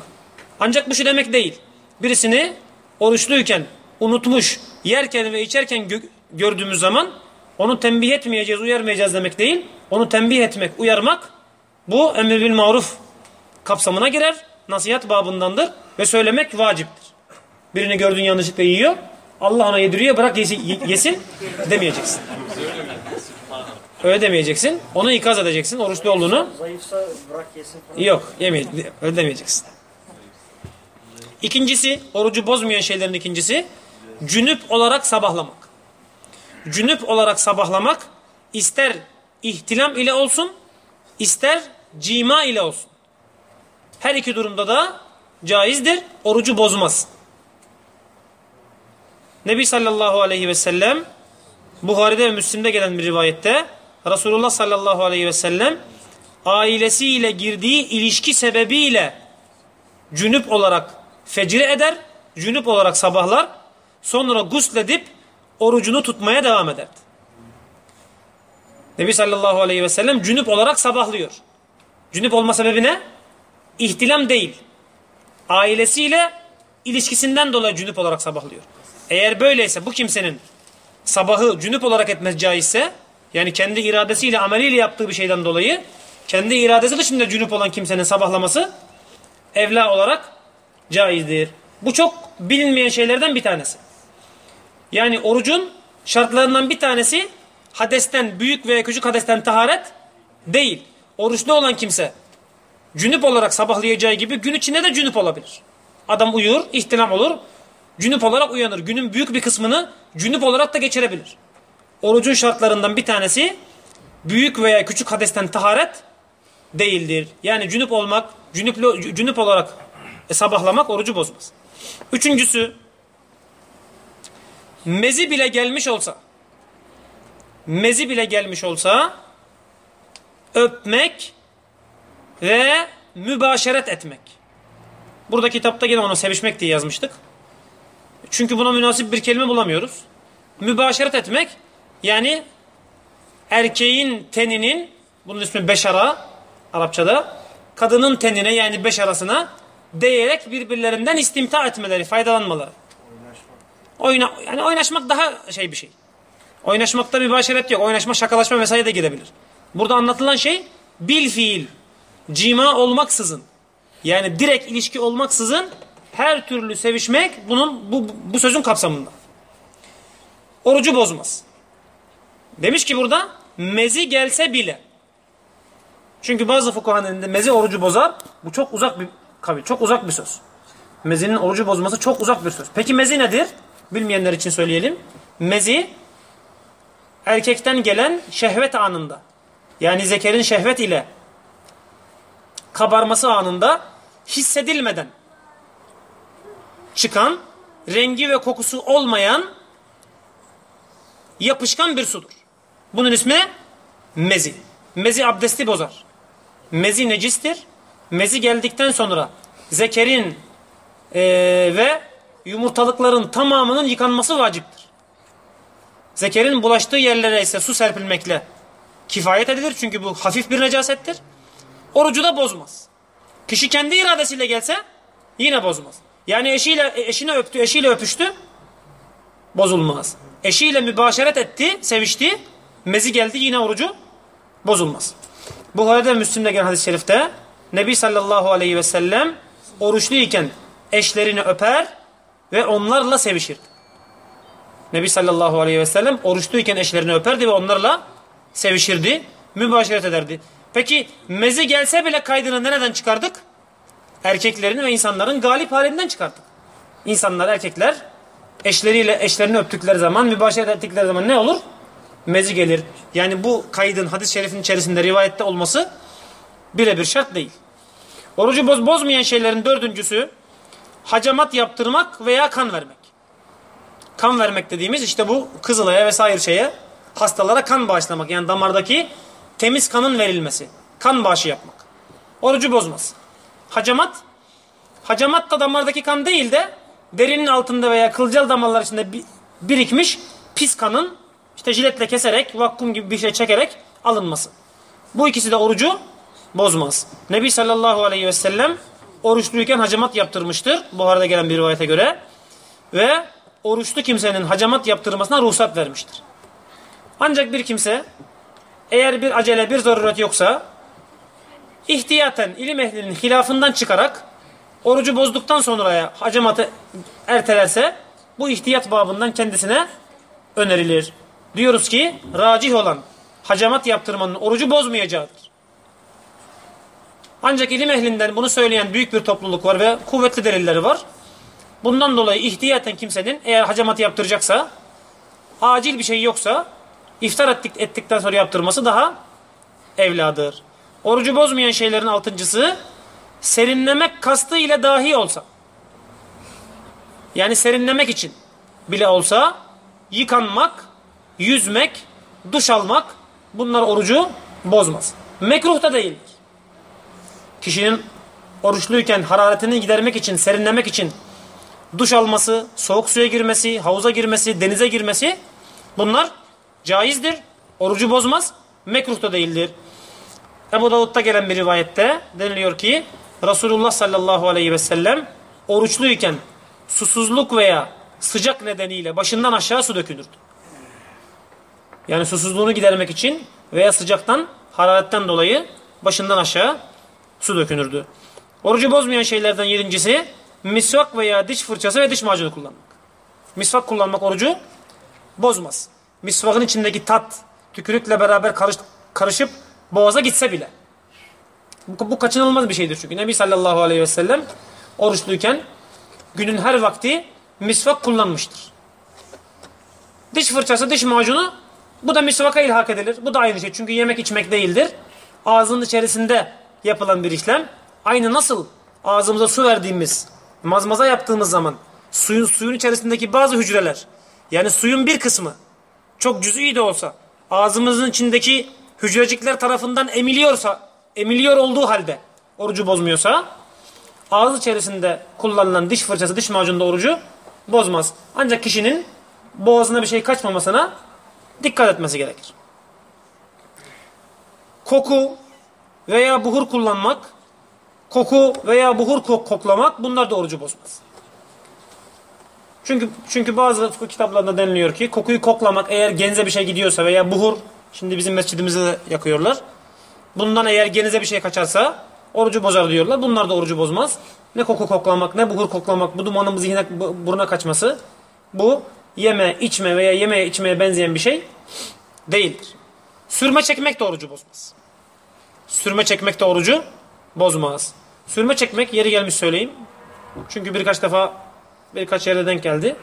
Ancak bu şu demek değil. Birisini oruçluyken unutmuş, yerken ve içerken gö gördüğümüz zaman onu tembih etmeyeceğiz, uyarmayacağız demek değil. Onu tembih etmek, uyarmak bu emir bil maruf kapsamına girer. Nasihat babındandır ve söylemek vaciptir. Birini gördüğün yanlışlıkla yiyor. Allah ona yediriyor bırak yesin, yesin demeyeceksin. Öyle demeyeceksin. Onu ikaz edeceksin oruçlu olduğunu. Zayıfsa bırak yesin falan. Yok yemey öyle demeyeceksin. İkincisi orucu bozmayan şeylerin ikincisi cünüp olarak sabahlamak. Cünüp olarak sabahlamak ister ihtilam ile olsun ister cima ile olsun. Her iki durumda da caizdir. Orucu bozmaz. Nebi sallallahu aleyhi ve sellem Buhari'de ve Müslim'de gelen bir rivayette Resulullah sallallahu aleyhi ve sellem ailesiyle girdiği ilişki sebebiyle cünüp olarak fecri eder, cünüp olarak sabahlar, sonra gusledip orucunu tutmaya devam ederdi. Nebi sallallahu aleyhi ve sellem cünüp olarak sabahlıyor. Cünüp olma sebebi ne? İhtilam değil. Ailesiyle ilişkisinden dolayı cünüp olarak sabahlıyor. Eğer böyleyse bu kimsenin sabahı cünüp olarak etmez caizse yani kendi iradesiyle ameliyle yaptığı bir şeyden dolayı kendi iradesi dışında cünüp olan kimsenin sabahlaması evla olarak caizdir. Bu çok bilinmeyen şeylerden bir tanesi. Yani orucun şartlarından bir tanesi hadesten, büyük veya küçük hadesten taharet değil. Oruçlu olan kimse cünüp olarak sabahlayacağı gibi gün içinde de cünüp olabilir. Adam uyur, ihtilam olur, cünüp olarak uyanır. Günün büyük bir kısmını cünüp olarak da geçirebilir. Orucun şartlarından bir tanesi büyük veya küçük hadesten taharet değildir. Yani cünüp olmak, cünüp, cünüp olarak sabahlamak orucu bozmaz. Üçüncüsü, mezi bile gelmiş olsa, mezi bile gelmiş olsa, öpmek ve mübaşeret etmek. Burada kitapta yine onu sevişmek diye yazmıştık. Çünkü buna münasip bir kelime bulamıyoruz. Mübaşeret etmek, yani erkeğin teninin, bunun ismi beşara, Arapçada, kadının tenine yani beş arasına değerek birbirlerinden istimta etmeleri, faydalanmaları. Oyna, yani oynaşmak daha şey bir şey. Oynaşmakta bir başeret yok. Oynaşma, şakalaşma vesaire de girebilir. Burada anlatılan şey bil fiil, cima olmaksızın, yani direkt ilişki olmaksızın her türlü sevişmek bunun bu, bu sözün kapsamında. Orucu bozmaz. Demiş ki burada mezi gelse bile. Çünkü bazı fukahanın mezi orucu bozar. Bu çok uzak bir kavil, çok uzak bir söz. Mezinin orucu bozması çok uzak bir söz. Peki mezi nedir? Bilmeyenler için söyleyelim. Mezi erkekten gelen şehvet anında. Yani zekerin şehvet ile kabarması anında hissedilmeden çıkan, rengi ve kokusu olmayan yapışkan bir sudur. Bunun ismi mezi. Mezi abdesti bozar. Mezi necistir. Mezi geldikten sonra zekerin e, ve yumurtalıkların tamamının yıkanması vaciptir. Zekerin bulaştığı yerlere ise su serpilmekle kifayet edilir. Çünkü bu hafif bir necasettir. Orucu da bozmaz. Kişi kendi iradesiyle gelse yine bozmaz. Yani eşiyle eşini öptü, eşiyle öpüştü bozulmaz. Eşiyle mübaşeret etti, sevişti, mezi geldi yine orucu bozulmaz. Buhari'de Müslim'de gelen hadis-i şerifte Nebi sallallahu aleyhi ve sellem oruçluyken eşlerini öper ve onlarla sevişirdi. Nebi sallallahu aleyhi ve sellem oruçluyken eşlerini öperdi ve onlarla sevişirdi, mübaşeret ederdi. Peki mezi gelse bile kaydını nereden çıkardık? Erkeklerin ve insanların galip halinden çıkardık. İnsanlar, erkekler eşleriyle eşlerini öptükleri zaman, mübaşeret ettikleri zaman ne olur? Mezi gelir. Yani bu kaydın hadis-i şerifin içerisinde rivayette olması birebir şart değil. Orucu boz, bozmayan şeylerin dördüncüsü hacamat yaptırmak veya kan vermek. Kan vermek dediğimiz işte bu kızılaya vesaire şeye hastalara kan bağışlamak. Yani damardaki temiz kanın verilmesi. Kan bağışı yapmak. Orucu bozmaz. Hacamat hacamat da damardaki kan değil de derinin altında veya kılcal damarlar içinde birikmiş pis kanın işte jiletle keserek vakum gibi bir şey çekerek alınması. Bu ikisi de orucu bozmaz. Nebi sallallahu aleyhi ve sellem oruçluyken hacamat yaptırmıştır. Buhar'da gelen bir rivayete göre. Ve oruçlu kimsenin hacamat yaptırmasına ruhsat vermiştir. Ancak bir kimse eğer bir acele bir zaruret yoksa ihtiyaten ilim ehlinin hilafından çıkarak orucu bozduktan sonraya hacamatı ertelerse bu ihtiyat babından kendisine önerilir. Diyoruz ki racih olan hacamat yaptırmanın orucu bozmayacağıdır. Ancak ilim ehlinden bunu söyleyen büyük bir topluluk var ve kuvvetli delilleri var. Bundan dolayı ihtiyaten kimsenin eğer hacamat yaptıracaksa acil bir şey yoksa iftar ettik, ettikten sonra yaptırması daha evladır. Orucu bozmayan şeylerin altıncısı serinlemek kastı ile dahi olsa yani serinlemek için bile olsa yıkanmak, yüzmek, duş almak bunlar orucu bozmaz. Mekruh da değildir. Kişinin oruçluyken hararetini gidermek için, serinlemek için duş alması, soğuk suya girmesi, havuza girmesi, denize girmesi bunlar caizdir. Orucu bozmaz. Mekruh da değildir. Ebu Davud'da gelen bir rivayette deniliyor ki Resulullah sallallahu aleyhi ve sellem oruçluyken susuzluk veya sıcak nedeniyle başından aşağı su dökülürdü. Yani susuzluğunu gidermek için veya sıcaktan, hararetten dolayı başından aşağı su dökünürdü. Orucu bozmayan şeylerden yedincisi misvak veya diş fırçası ve diş macunu kullanmak. Misvak kullanmak orucu bozmaz. Misvakın içindeki tat tükürükle beraber karış, karışıp boğaza gitse bile. Bu, bu kaçınılmaz bir şeydir çünkü. Nebi sallallahu aleyhi ve sellem oruçluyken günün her vakti misvak kullanmıştır. Diş fırçası, diş macunu bu da misvaka ilhak edilir. Bu da aynı şey. Çünkü yemek içmek değildir. Ağzının içerisinde yapılan bir işlem. Aynı nasıl ağzımıza su verdiğimiz, mazmaza yaptığımız zaman suyun suyun içerisindeki bazı hücreler yani suyun bir kısmı çok cüz'i de olsa ağzımızın içindeki hücrecikler tarafından emiliyorsa, emiliyor olduğu halde orucu bozmuyorsa ağız içerisinde kullanılan diş fırçası, diş macunu orucu bozmaz. Ancak kişinin boğazına bir şey kaçmamasına dikkat etmesi gerekir. Koku veya buhur kullanmak, koku veya buhur kok koklamak bunlar da orucu bozmaz. Çünkü çünkü bazı fıkıh kitaplarında deniliyor ki kokuyu koklamak eğer genize bir şey gidiyorsa veya buhur şimdi bizim mescidimizde de yakıyorlar. Bundan eğer genize bir şey kaçarsa orucu bozar diyorlar. Bunlar da orucu bozmaz. Ne koku koklamak ne buhur koklamak bu dumanın zihne buruna kaçması bu yeme, içme veya yemeye içmeye benzeyen bir şey değildir. Sürme çekmek de orucu bozmaz. Sürme çekmek de orucu bozmaz. Sürme çekmek yeri gelmiş söyleyeyim. Çünkü birkaç defa birkaç yere denk geldi.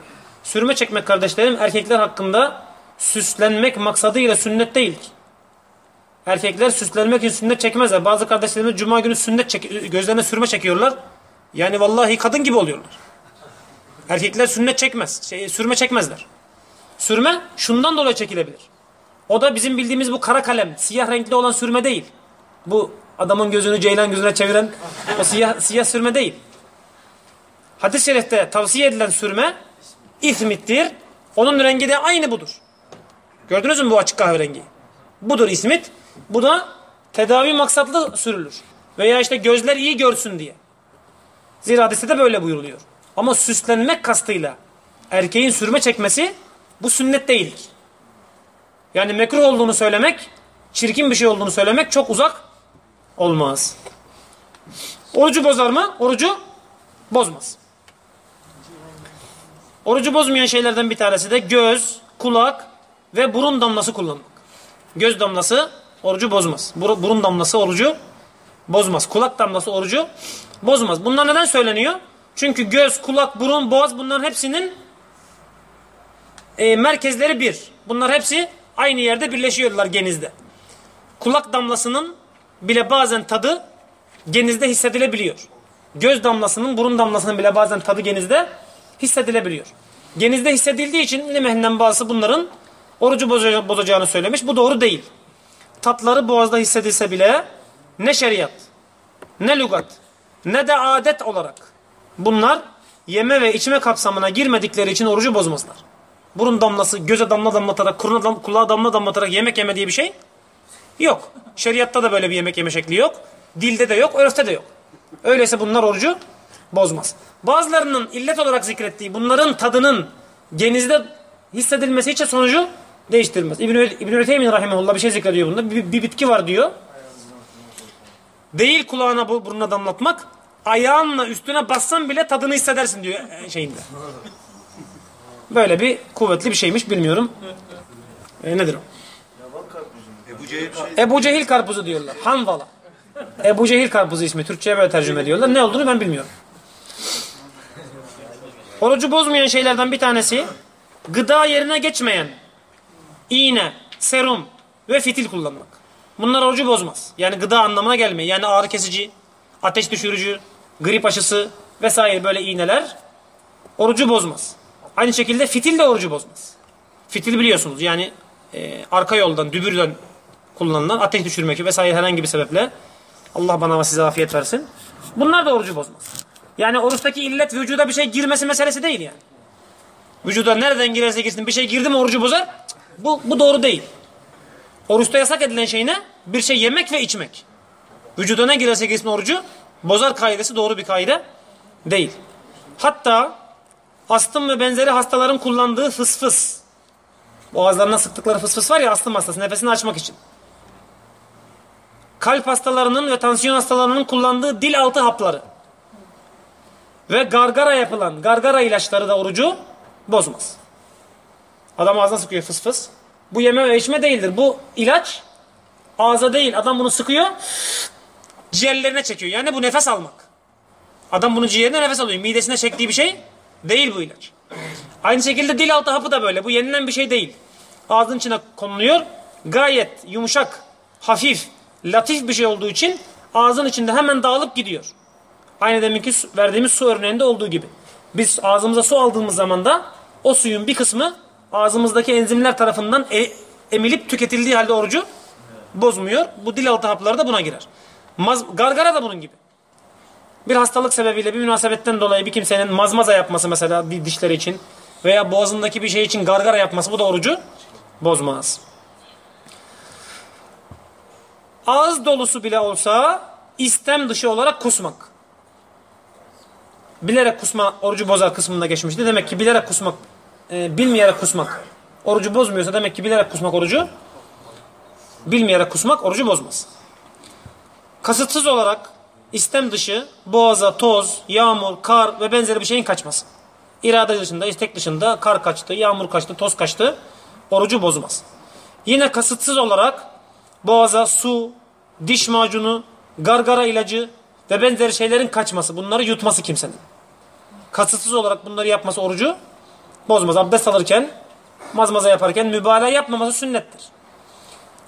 Sürme çekmek kardeşlerim erkekler hakkında süslenmek maksadıyla sünnet değildir. Erkekler süslenmek için sünnet çekmezler. Bazı kardeşlerimiz cuma günü sünnet çek gözlerine sürme çekiyorlar. Yani vallahi kadın gibi oluyorlar. Erkekler sünnet çekmez. Şey, sürme çekmezler. Sürme şundan dolayı çekilebilir. O da bizim bildiğimiz bu kara kalem, siyah renkli olan sürme değil. Bu adamın gözünü ceylan gözüne çeviren o siyah, siyah sürme değil. Hadis-i şerifte tavsiye edilen sürme ismittir. Onun rengi de aynı budur. Gördünüz mü bu açık kahverengi? Budur ismit. Bu da tedavi maksatlı sürülür. Veya işte gözler iyi görsün diye. Zira hadiste de böyle buyuruluyor. Ama süslenmek kastıyla erkeğin sürme çekmesi bu sünnet değildir. Yani mekruh olduğunu söylemek, çirkin bir şey olduğunu söylemek çok uzak olmaz. Orucu bozar mı? Orucu bozmaz. Orucu bozmayan şeylerden bir tanesi de göz, kulak ve burun damlası kullanmak. Göz damlası orucu bozmaz. Burun damlası orucu bozmaz. Kulak damlası orucu bozmaz. Bunlar neden söyleniyor? Çünkü göz, kulak, burun, boğaz bunların hepsinin e, merkezleri bir. Bunlar hepsi aynı yerde birleşiyorlar genizde. Kulak damlasının bile bazen tadı genizde hissedilebiliyor. Göz damlasının, burun damlasının bile bazen tadı genizde hissedilebiliyor. Genizde hissedildiği için ilim ehlinden bazısı bunların orucu bozacağını söylemiş. Bu doğru değil. Tatları boğazda hissedilse bile ne şeriat, ne lügat, ne de adet olarak bunlar yeme ve içme kapsamına girmedikleri için orucu bozmazlar. Burun damlası, göze damla damlatarak, kulağa damla damlatarak yemek yeme diye bir şey yok. Şeriatta da böyle bir yemek yeme şekli yok. Dilde de yok, örfte de yok. Öyleyse bunlar orucu bozmaz. Bazılarının illet olarak zikrettiği bunların tadının genizde hissedilmesi için sonucu değiştirmez. İbn-i İbn Rahimullah bir şey zikrediyor bunda. Bir, bir bitki var diyor. Değil kulağına burnuna damlatmak, ayağınla üstüne bassan bile tadını hissedersin diyor şeyinde. Böyle bir kuvvetli bir şeymiş bilmiyorum. E, nedir o? Kardeşim Cehil şey Ebu Cehil karpuzu diyorlar. Hanvala. Ebu Cehil karpuzu ismi. Türkçe'ye böyle tercüme ediyorlar. Ne olduğunu ben bilmiyorum. Orucu bozmayan şeylerden bir tanesi gıda yerine geçmeyen iğne, serum ve fitil kullanmak. Bunlar orucu bozmaz. Yani gıda anlamına gelmiyor. Yani ağrı kesici, ateş düşürücü, grip aşısı vesaire böyle iğneler orucu bozmaz. Aynı şekilde fitil de orucu bozmaz. Fitil biliyorsunuz yani e, arka yoldan, dübürden kullanılan ateş düşürmek vesaire herhangi bir sebeple Allah bana ve size afiyet versin. Bunlar da orucu bozmaz. Yani oruçtaki illet vücuda bir şey girmesi meselesi değil yani. Vücuda nereden girerse girsin bir şey girdi mi orucu bozar. Bu, bu doğru değil. Oruçta yasak edilen şey ne? Bir şey yemek ve içmek. Vücuda ne girerse girsin orucu bozar kaidesi doğru bir kaide değil. Hatta astım ve benzeri hastaların kullandığı fısfıs. Boğazlarına sıktıkları fısfıs var ya astım hastası nefesini açmak için. Kalp hastalarının ve tansiyon hastalarının kullandığı dil altı hapları. Ve gargara yapılan gargara ilaçları da orucu bozmaz. Adam ağzına sıkıyor fıs fıs. Bu yeme ve içme değildir. Bu ilaç ağza değil. Adam bunu sıkıyor ciğerlerine çekiyor. Yani bu nefes almak. Adam bunu ciğerine nefes alıyor. Midesine çektiği bir şey değil bu ilaç. Aynı şekilde dil altı hapı da böyle. Bu yenilen bir şey değil. Ağzın içine konuluyor. Gayet yumuşak, hafif, latif bir şey olduğu için ağzın içinde hemen dağılıp gidiyor. Aynı deminki verdiğimiz su örneğinde olduğu gibi. Biz ağzımıza su aldığımız zaman da o suyun bir kısmı ağzımızdaki enzimler tarafından e- emilip tüketildiği halde orucu bozmuyor. Bu dil altı hapları da buna girer. Maz- gargara da bunun gibi. Bir hastalık sebebiyle bir münasebetten dolayı bir kimsenin mazmaza yapması mesela bir dişleri için veya boğazındaki bir şey için gargara yapması bu da orucu bozmaz. Ağız dolusu bile olsa istem dışı olarak kusmak. Bilerek kusma orucu bozar kısmında geçmişti. Demek ki bilerek kusmak, e, bilmeyerek kusmak orucu bozmuyorsa demek ki bilerek kusmak orucu bilmeyerek kusmak orucu bozmaz. Kasıtsız olarak istem dışı boğaza toz, yağmur, kar ve benzeri bir şeyin kaçması. İrade dışında, istek dışında kar kaçtı, yağmur kaçtı, toz kaçtı orucu bozmaz. Yine kasıtsız olarak boğaza su, diş macunu, gargara ilacı ve benzeri şeylerin kaçması, bunları yutması kimsenin. Kasıtsız olarak bunları yapması orucu bozmaz. Abdest alırken, mazmaza yaparken mübalağa yapmaması sünnettir.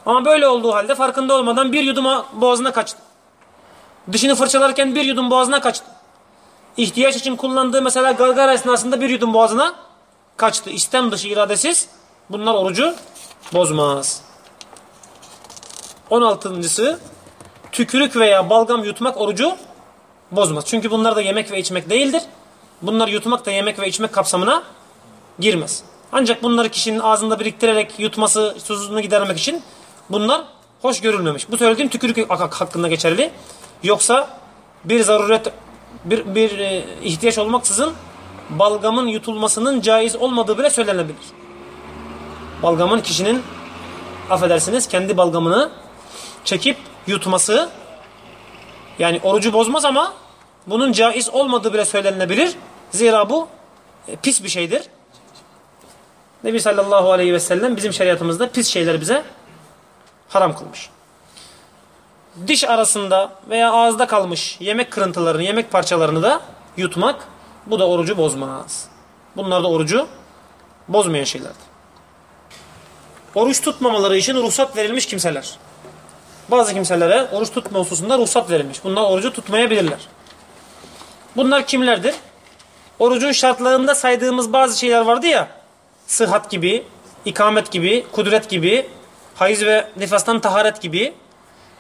Ama böyle olduğu halde farkında olmadan bir yuduma boğazına kaçtı. Dişini fırçalarken bir yudum boğazına kaçtı. İhtiyaç için kullandığı mesela gargara esnasında bir yudum boğazına kaçtı. İstem dışı iradesiz bunlar orucu bozmaz. 16.sı tükürük veya balgam yutmak orucu bozmaz. Çünkü bunlar da yemek ve içmek değildir. Bunlar yutmak da yemek ve içmek kapsamına girmez. Ancak bunları kişinin ağzında biriktirerek yutması, susuzluğunu gidermek için bunlar hoş görülmemiş. Bu söylediğim tükürük hak- hakkında geçerli. Yoksa bir zaruret, bir, bir e, ihtiyaç olmaksızın balgamın yutulmasının caiz olmadığı bile söylenebilir. Balgamın kişinin affedersiniz kendi balgamını çekip yutması yani orucu bozmaz ama bunun caiz olmadığı bile söylenebilir. Zira bu e, pis bir şeydir. Nebi sallallahu aleyhi ve sellem bizim şeriatımızda pis şeyler bize haram kılmış. Diş arasında veya ağızda kalmış yemek kırıntılarını, yemek parçalarını da yutmak bu da orucu bozmaz. Bunlar da orucu bozmayan şeylerdir. Oruç tutmamaları için ruhsat verilmiş kimseler. Bazı kimselere oruç tutma hususunda ruhsat verilmiş. Bunlar orucu tutmayabilirler. Bunlar kimlerdir? Orucun şartlarında saydığımız bazı şeyler vardı ya. Sıhhat gibi, ikamet gibi, kudret gibi, hayız ve nifastan taharet gibi.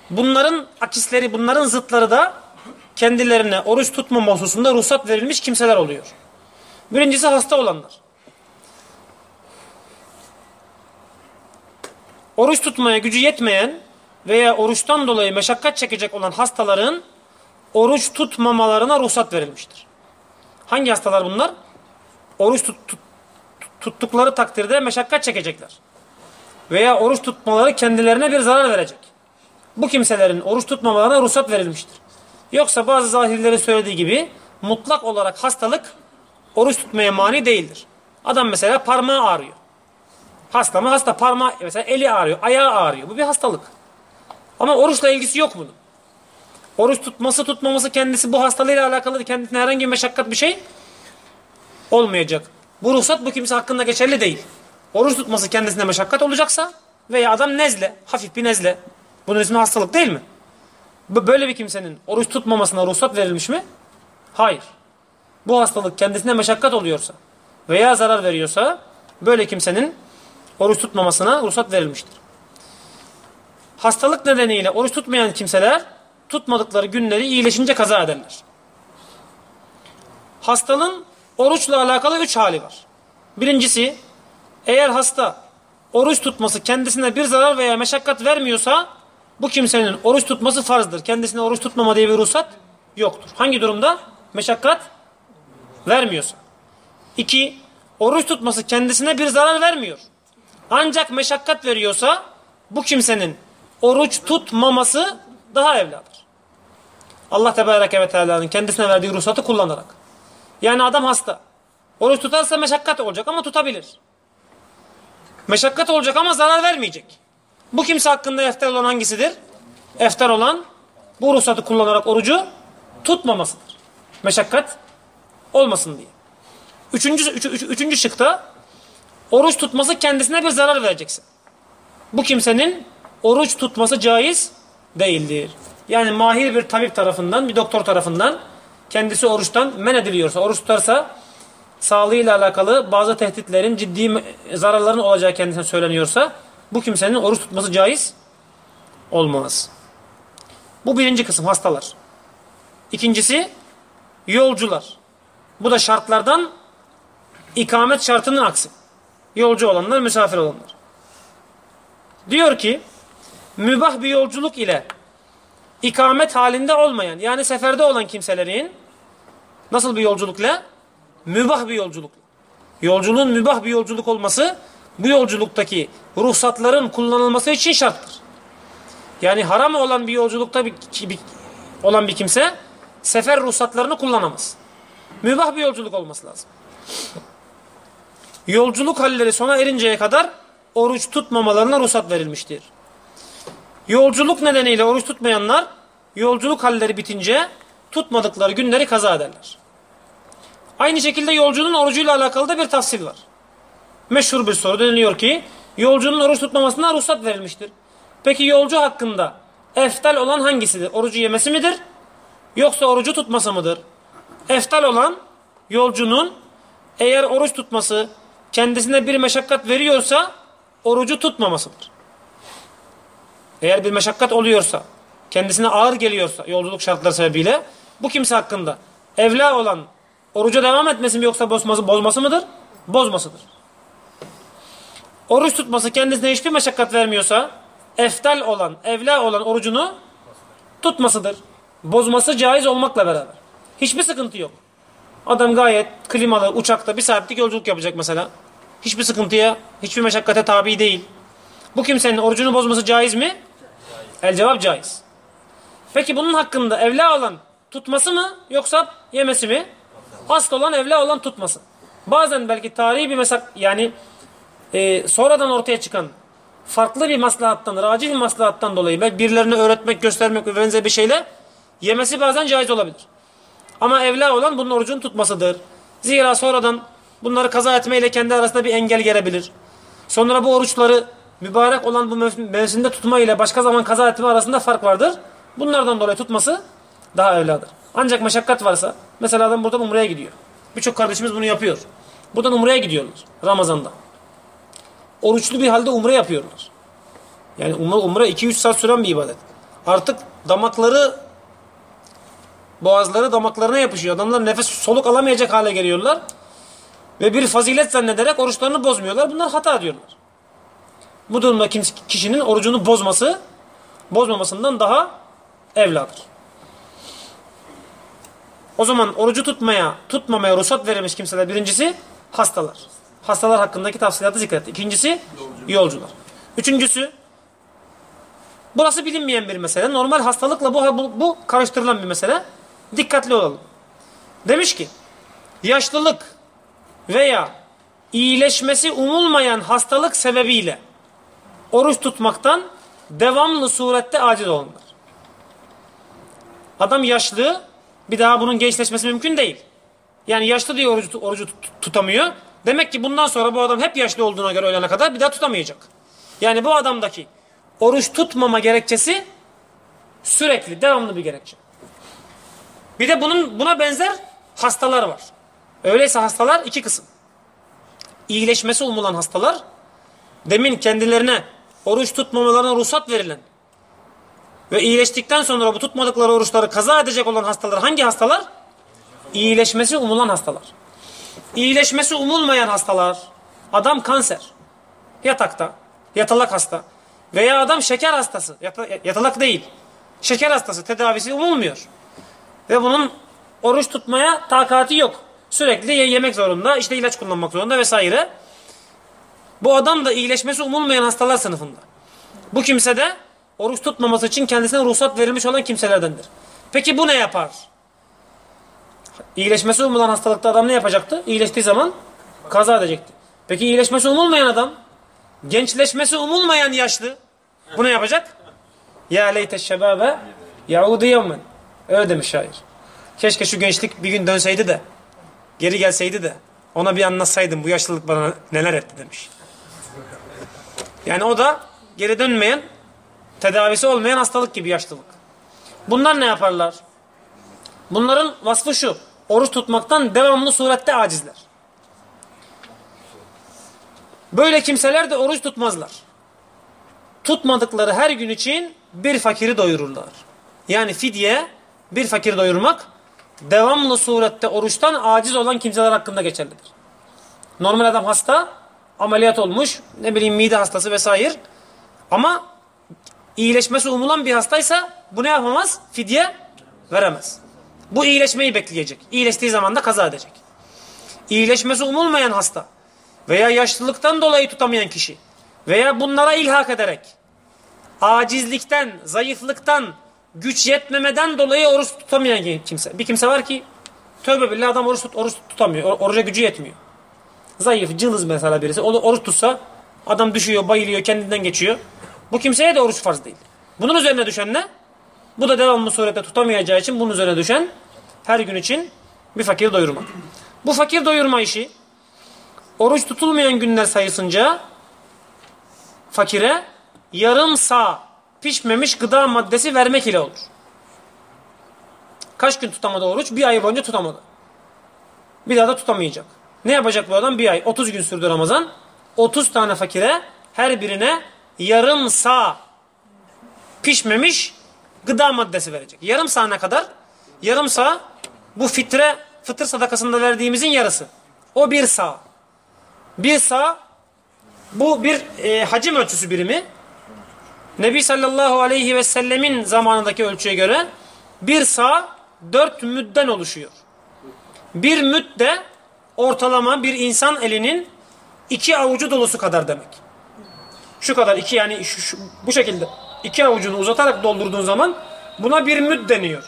Bunların akisleri, bunların zıtları da kendilerine oruç tutmama hususunda ruhsat verilmiş kimseler oluyor. Birincisi hasta olanlar. Oruç tutmaya gücü yetmeyen veya oruçtan dolayı meşakkat çekecek olan hastaların oruç tutmamalarına ruhsat verilmiştir. Hangi hastalar bunlar? Oruç tut, tut- tuttukları takdirde meşakkat çekecekler. Veya oruç tutmaları kendilerine bir zarar verecek. Bu kimselerin oruç tutmamalarına ruhsat verilmiştir. Yoksa bazı zahirlerin söylediği gibi mutlak olarak hastalık oruç tutmaya mani değildir. Adam mesela parmağı ağrıyor. Hasta mı? Hasta. Parmağı, mesela eli ağrıyor, ayağı ağrıyor. Bu bir hastalık. Ama oruçla ilgisi yok bunun. Oruç tutması tutmaması kendisi bu hastalığıyla alakalı kendisine herhangi bir meşakkat bir şey olmayacak. Bu ruhsat bu kimse hakkında geçerli değil. Oruç tutması kendisine meşakkat olacaksa veya adam nezle, hafif bir nezle. Bunun ismi hastalık değil mi? Böyle bir kimsenin oruç tutmamasına ruhsat verilmiş mi? Hayır. Bu hastalık kendisine meşakkat oluyorsa veya zarar veriyorsa böyle kimsenin oruç tutmamasına ruhsat verilmiştir. Hastalık nedeniyle oruç tutmayan kimseler tutmadıkları günleri iyileşince kaza ederler. Hastalığın oruçla alakalı üç hali var. Birincisi eğer hasta oruç tutması kendisine bir zarar veya meşakkat vermiyorsa bu kimsenin oruç tutması farzdır. Kendisine oruç tutmama diye bir ruhsat yoktur. Hangi durumda? Meşakkat vermiyorsa. İki, oruç tutması kendisine bir zarar vermiyor. Ancak meşakkat veriyorsa bu kimsenin oruç tutmaması daha evladır. Allah Tebareke ve Teala'nın kendisine verdiği ruhsatı kullanarak. Yani adam hasta. Oruç tutarsa meşakkat olacak ama tutabilir. Meşakkat olacak ama zarar vermeyecek. Bu kimse hakkında eftar olan hangisidir? Eftar olan bu ruhsatı kullanarak orucu tutmamasıdır. Meşakkat olmasın diye. Üçüncü, üç, üç- üçüncü şıkta oruç tutması kendisine bir zarar vereceksin. Bu kimsenin oruç tutması caiz değildir. Yani mahir bir tabip tarafından, bir doktor tarafından kendisi oruçtan men ediliyorsa, oruç tutarsa sağlığıyla alakalı bazı tehditlerin, ciddi zararların olacağı kendisine söyleniyorsa bu kimsenin oruç tutması caiz olmaz. Bu birinci kısım hastalar. İkincisi yolcular. Bu da şartlardan ikamet şartının aksi. Yolcu olanlar, misafir olanlar. Diyor ki mübah bir yolculuk ile ikamet halinde olmayan yani seferde olan kimselerin nasıl bir yolculukla? Mübah bir yolculuk. Yolculuğun mübah bir yolculuk olması bu yolculuktaki ruhsatların kullanılması için şarttır. Yani haram olan bir yolculukta bir, bir- olan bir kimse sefer ruhsatlarını kullanamaz. Mübah bir yolculuk olması lazım. Yolculuk halleri sona erinceye kadar oruç tutmamalarına ruhsat verilmiştir. Yolculuk nedeniyle oruç tutmayanlar yolculuk halleri bitince tutmadıkları günleri kaza ederler. Aynı şekilde yolcunun orucuyla alakalı da bir tafsil var. Meşhur bir soru deniliyor ki yolcunun oruç tutmamasına ruhsat verilmiştir. Peki yolcu hakkında eftal olan hangisidir? Orucu yemesi midir? Yoksa orucu tutması mıdır? Eftal olan yolcunun eğer oruç tutması kendisine bir meşakkat veriyorsa orucu tutmamasıdır. Eğer bir meşakkat oluyorsa, kendisine ağır geliyorsa yolculuk şartları sebebiyle bu kimse hakkında evla olan oruca devam etmesi mi yoksa bozması, bozması mıdır? Bozmasıdır. Oruç tutması kendisine hiçbir meşakkat vermiyorsa eftal olan, evla olan orucunu tutmasıdır. Bozması caiz olmakla beraber. Hiçbir sıkıntı yok. Adam gayet klimalı uçakta bir saatlik yolculuk yapacak mesela. Hiçbir sıkıntıya, hiçbir meşakkate tabi değil. Bu kimsenin orucunu bozması caiz mi? El cevap caiz. Peki bunun hakkında evla olan tutması mı yoksa yemesi mi? Asıl olan evla olan tutması. Bazen belki tarihi bir mesak yani e, sonradan ortaya çıkan farklı bir maslahattan, racih bir maslahattan dolayı belki birilerine öğretmek, göstermek ve benzer bir şeyle yemesi bazen caiz olabilir. Ama evla olan bunun orucunu tutmasıdır. Zira sonradan bunları kaza etmeyle kendi arasında bir engel gelebilir. Sonra bu oruçları mübarek olan bu mev- mevsimde tutma ile başka zaman kaza etme arasında fark vardır. Bunlardan dolayı tutması daha evladır. Ancak meşakkat varsa, mesela adam buradan umreye gidiyor. Birçok kardeşimiz bunu yapıyor. Buradan umreye gidiyorlar Ramazan'da. Oruçlu bir halde umre yapıyorlar. Yani umre, umre 2-3 saat süren bir ibadet. Artık damakları boğazları damaklarına yapışıyor. Adamlar nefes soluk alamayacak hale geliyorlar. Ve bir fazilet zannederek oruçlarını bozmuyorlar. Bunlar hata diyorlar. Bu durumda kimse- kişinin orucunu bozması bozmamasından daha evladır. O zaman orucu tutmaya, tutmamaya ruhsat verilmiş kimseler birincisi hastalar. Hastalar hakkındaki tavsiyelatı zikretti. İkincisi yolcular. Üçüncüsü burası bilinmeyen bir mesele. Normal hastalıkla bu, bu, bu karıştırılan bir mesele. Dikkatli olalım. Demiş ki yaşlılık veya iyileşmesi umulmayan hastalık sebebiyle oruç tutmaktan devamlı surette aciz olanlar. Adam yaşlı, bir daha bunun gençleşmesi mümkün değil. Yani yaşlı diye orucu, orucu tut- tutamıyor. Demek ki bundan sonra bu adam hep yaşlı olduğuna göre ölene kadar bir daha tutamayacak. Yani bu adamdaki oruç tutmama gerekçesi sürekli, devamlı bir gerekçe. Bir de bunun buna benzer hastalar var. Öyleyse hastalar iki kısım. İyileşmesi umulan hastalar, demin kendilerine oruç tutmamalarına ruhsat verilen ve iyileştikten sonra bu tutmadıkları oruçları kaza edecek olan hastalar hangi hastalar? İyileşmesi umulan hastalar. İyileşmesi umulmayan hastalar, adam kanser, yatakta, yatalak hasta veya adam şeker hastası, yata- yatalak değil, şeker hastası tedavisi umulmuyor. Ve bunun oruç tutmaya takati yok. Sürekli ye- yemek zorunda, işte ilaç kullanmak zorunda vesaire. Bu adam da iyileşmesi umulmayan hastalar sınıfında. Bu kimse de oruç tutmaması için kendisine ruhsat verilmiş olan kimselerdendir. Peki bu ne yapar? İyileşmesi umulan hastalıkta adam ne yapacaktı? İyileştiği zaman kaza edecekti. Peki iyileşmesi umulmayan adam, gençleşmesi umulmayan yaşlı, bu ne yapacak? Ya leyte şebabe yaudu yevmen. Öyle demiş şair. Keşke şu gençlik bir gün dönseydi de, geri gelseydi de, ona bir anlatsaydım bu yaşlılık bana neler etti demiş. Yani o da geri dönmeyen, tedavisi olmayan hastalık gibi yaşlılık. Bunlar ne yaparlar? Bunların vasfı şu. Oruç tutmaktan devamlı surette acizler. Böyle kimseler de oruç tutmazlar. Tutmadıkları her gün için bir fakiri doyururlar. Yani fidye bir fakir doyurmak devamlı surette oruçtan aciz olan kimseler hakkında geçerlidir. Normal adam hasta, ameliyat olmuş, ne bileyim mide hastası vesaire. Ama iyileşmesi umulan bir hastaysa bu ne yapamaz? Fidye veremez. Bu iyileşmeyi bekleyecek. İyileştiği zaman da kaza edecek. İyileşmesi umulmayan hasta veya yaşlılıktan dolayı tutamayan kişi veya bunlara ilhak ederek acizlikten, zayıflıktan, güç yetmemeden dolayı oruç tutamayan kimse. Bir kimse var ki tövbe billah adam oruç, tut, oruç tutamıyor. Or- Oruca gücü yetmiyor. Zayıf, cılız mesela birisi. O oruç tutsa adam düşüyor, bayılıyor, kendinden geçiyor. Bu kimseye de oruç farz değil. Bunun üzerine düşen ne? Bu da devamlı surette tutamayacağı için bunun üzerine düşen her gün için bir fakir doyurmak. Bu fakir doyurma işi oruç tutulmayan günler sayısınca fakire yarım sağ pişmemiş gıda maddesi vermek ile olur. Kaç gün tutamadı oruç? Bir ay boyunca tutamadı. Bir daha da tutamayacak. Ne yapacak bu adam? Bir ay. 30 gün sürdü Ramazan. 30 tane fakire her birine yarım sağ pişmemiş gıda maddesi verecek. Yarım sağ ne kadar? Yarım sağ bu fitre, fıtır sadakasında verdiğimizin yarısı. O bir sağ. Bir sağ bu bir e, hacim ölçüsü birimi. Nebi sallallahu aleyhi ve sellemin zamanındaki ölçüye göre bir sağ dört müdden oluşuyor. Bir müd de ortalama bir insan elinin iki avucu dolusu kadar demek. Şu kadar iki yani şu, şu- bu şekilde iki avucunu uzatarak doldurduğun zaman buna bir müd deniyor.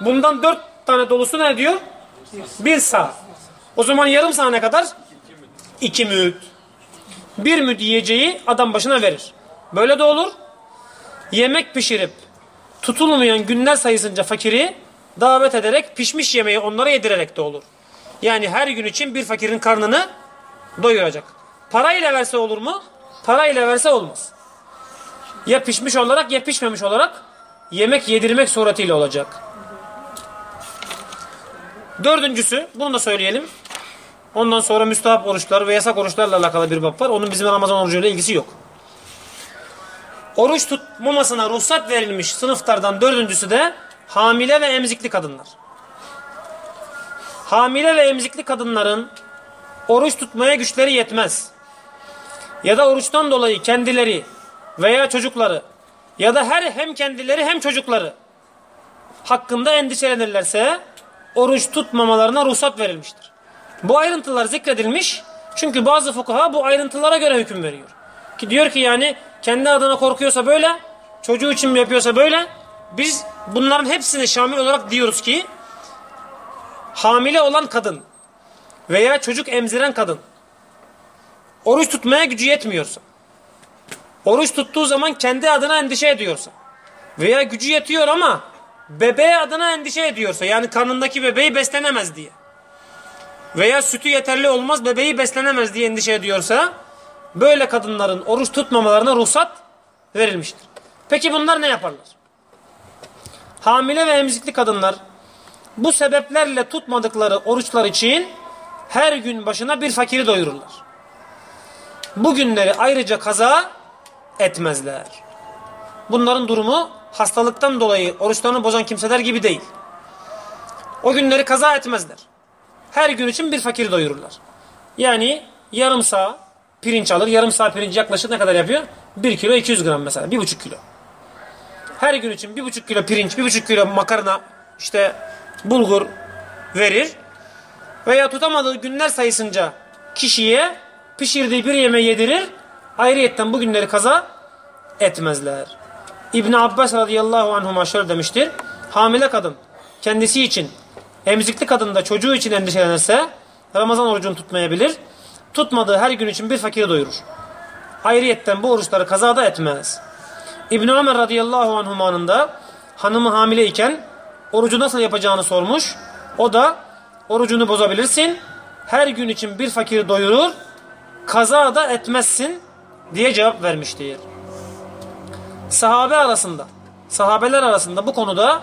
Bundan dört tane dolusu ne diyor? Bir sağ. O zaman yarım sağ ne kadar? İki müd. Bir müd yiyeceği adam başına verir. Böyle de olur. Yemek pişirip tutulmayan günler sayısınca fakiri davet ederek pişmiş yemeği onlara yedirerek de olur. Yani her gün için bir fakirin karnını doyuracak. Parayla verse olur mu? Parayla verse olmaz. Ya pişmiş olarak ya pişmemiş olarak yemek yedirmek suretiyle olacak. Dördüncüsü, bunu da söyleyelim. Ondan sonra müstahap oruçlar ve yasak oruçlarla alakalı bir bab var. Onun bizim Ramazan orucuyla ilgisi yok. Oruç tutmamasına ruhsat verilmiş sınıflardan dördüncüsü de hamile ve emzikli kadınlar. Hamile ve emzikli kadınların oruç tutmaya güçleri yetmez. Ya da oruçtan dolayı kendileri veya çocukları ya da her hem kendileri hem çocukları hakkında endişelenirlerse oruç tutmamalarına ruhsat verilmiştir. Bu ayrıntılar zikredilmiş çünkü bazı fukaha bu ayrıntılara göre hüküm veriyor. Ki diyor ki yani kendi adına korkuyorsa böyle, çocuğu için mi yapıyorsa böyle. Biz bunların hepsini şamil olarak diyoruz ki hamile olan kadın veya çocuk emziren kadın oruç tutmaya gücü yetmiyorsa, oruç tuttuğu zaman kendi adına endişe ediyorsa veya gücü yetiyor ama bebeği adına endişe ediyorsa yani karnındaki bebeği beslenemez diye veya sütü yeterli olmaz bebeği beslenemez diye endişe ediyorsa böyle kadınların oruç tutmamalarına ruhsat verilmiştir. Peki bunlar ne yaparlar? Hamile ve emzikli kadınlar bu sebeplerle tutmadıkları oruçlar için her gün başına bir fakiri doyururlar. Bu günleri ayrıca kaza etmezler. Bunların durumu hastalıktan dolayı oruçlarını bozan kimseler gibi değil. O günleri kaza etmezler. Her gün için bir fakir doyururlar. Yani yarım sağ pirinç alır. Yarım sağ pirinç yaklaşık ne kadar yapıyor? 1 kilo 200 gram mesela. 1,5 kilo. Her gün için 1,5 kilo pirinç, 1,5 kilo makarna, işte bulgur verir. Veya tutamadığı günler sayısınca kişiye pişirdiği bir yemeği yedirir. Ayrıyetten bu günleri kaza etmezler. İbn Abbas radıyallahu anhuma şöyle demiştir. Hamile kadın kendisi için, emzikli kadın da çocuğu için endişelenirse Ramazan orucunu tutmayabilir. Tutmadığı her gün için bir fakiri doyurur. Ayrıyetten bu oruçları kaza da etmez. İbn Ömer radıyallahu anhumanın da hanımı hamile iken orucu nasıl yapacağını sormuş. O da orucunu bozabilirsin. Her gün için bir fakiri doyurur. Kaza da etmezsin diye cevap vermiştir. Sahabe arasında, sahabeler arasında bu konuda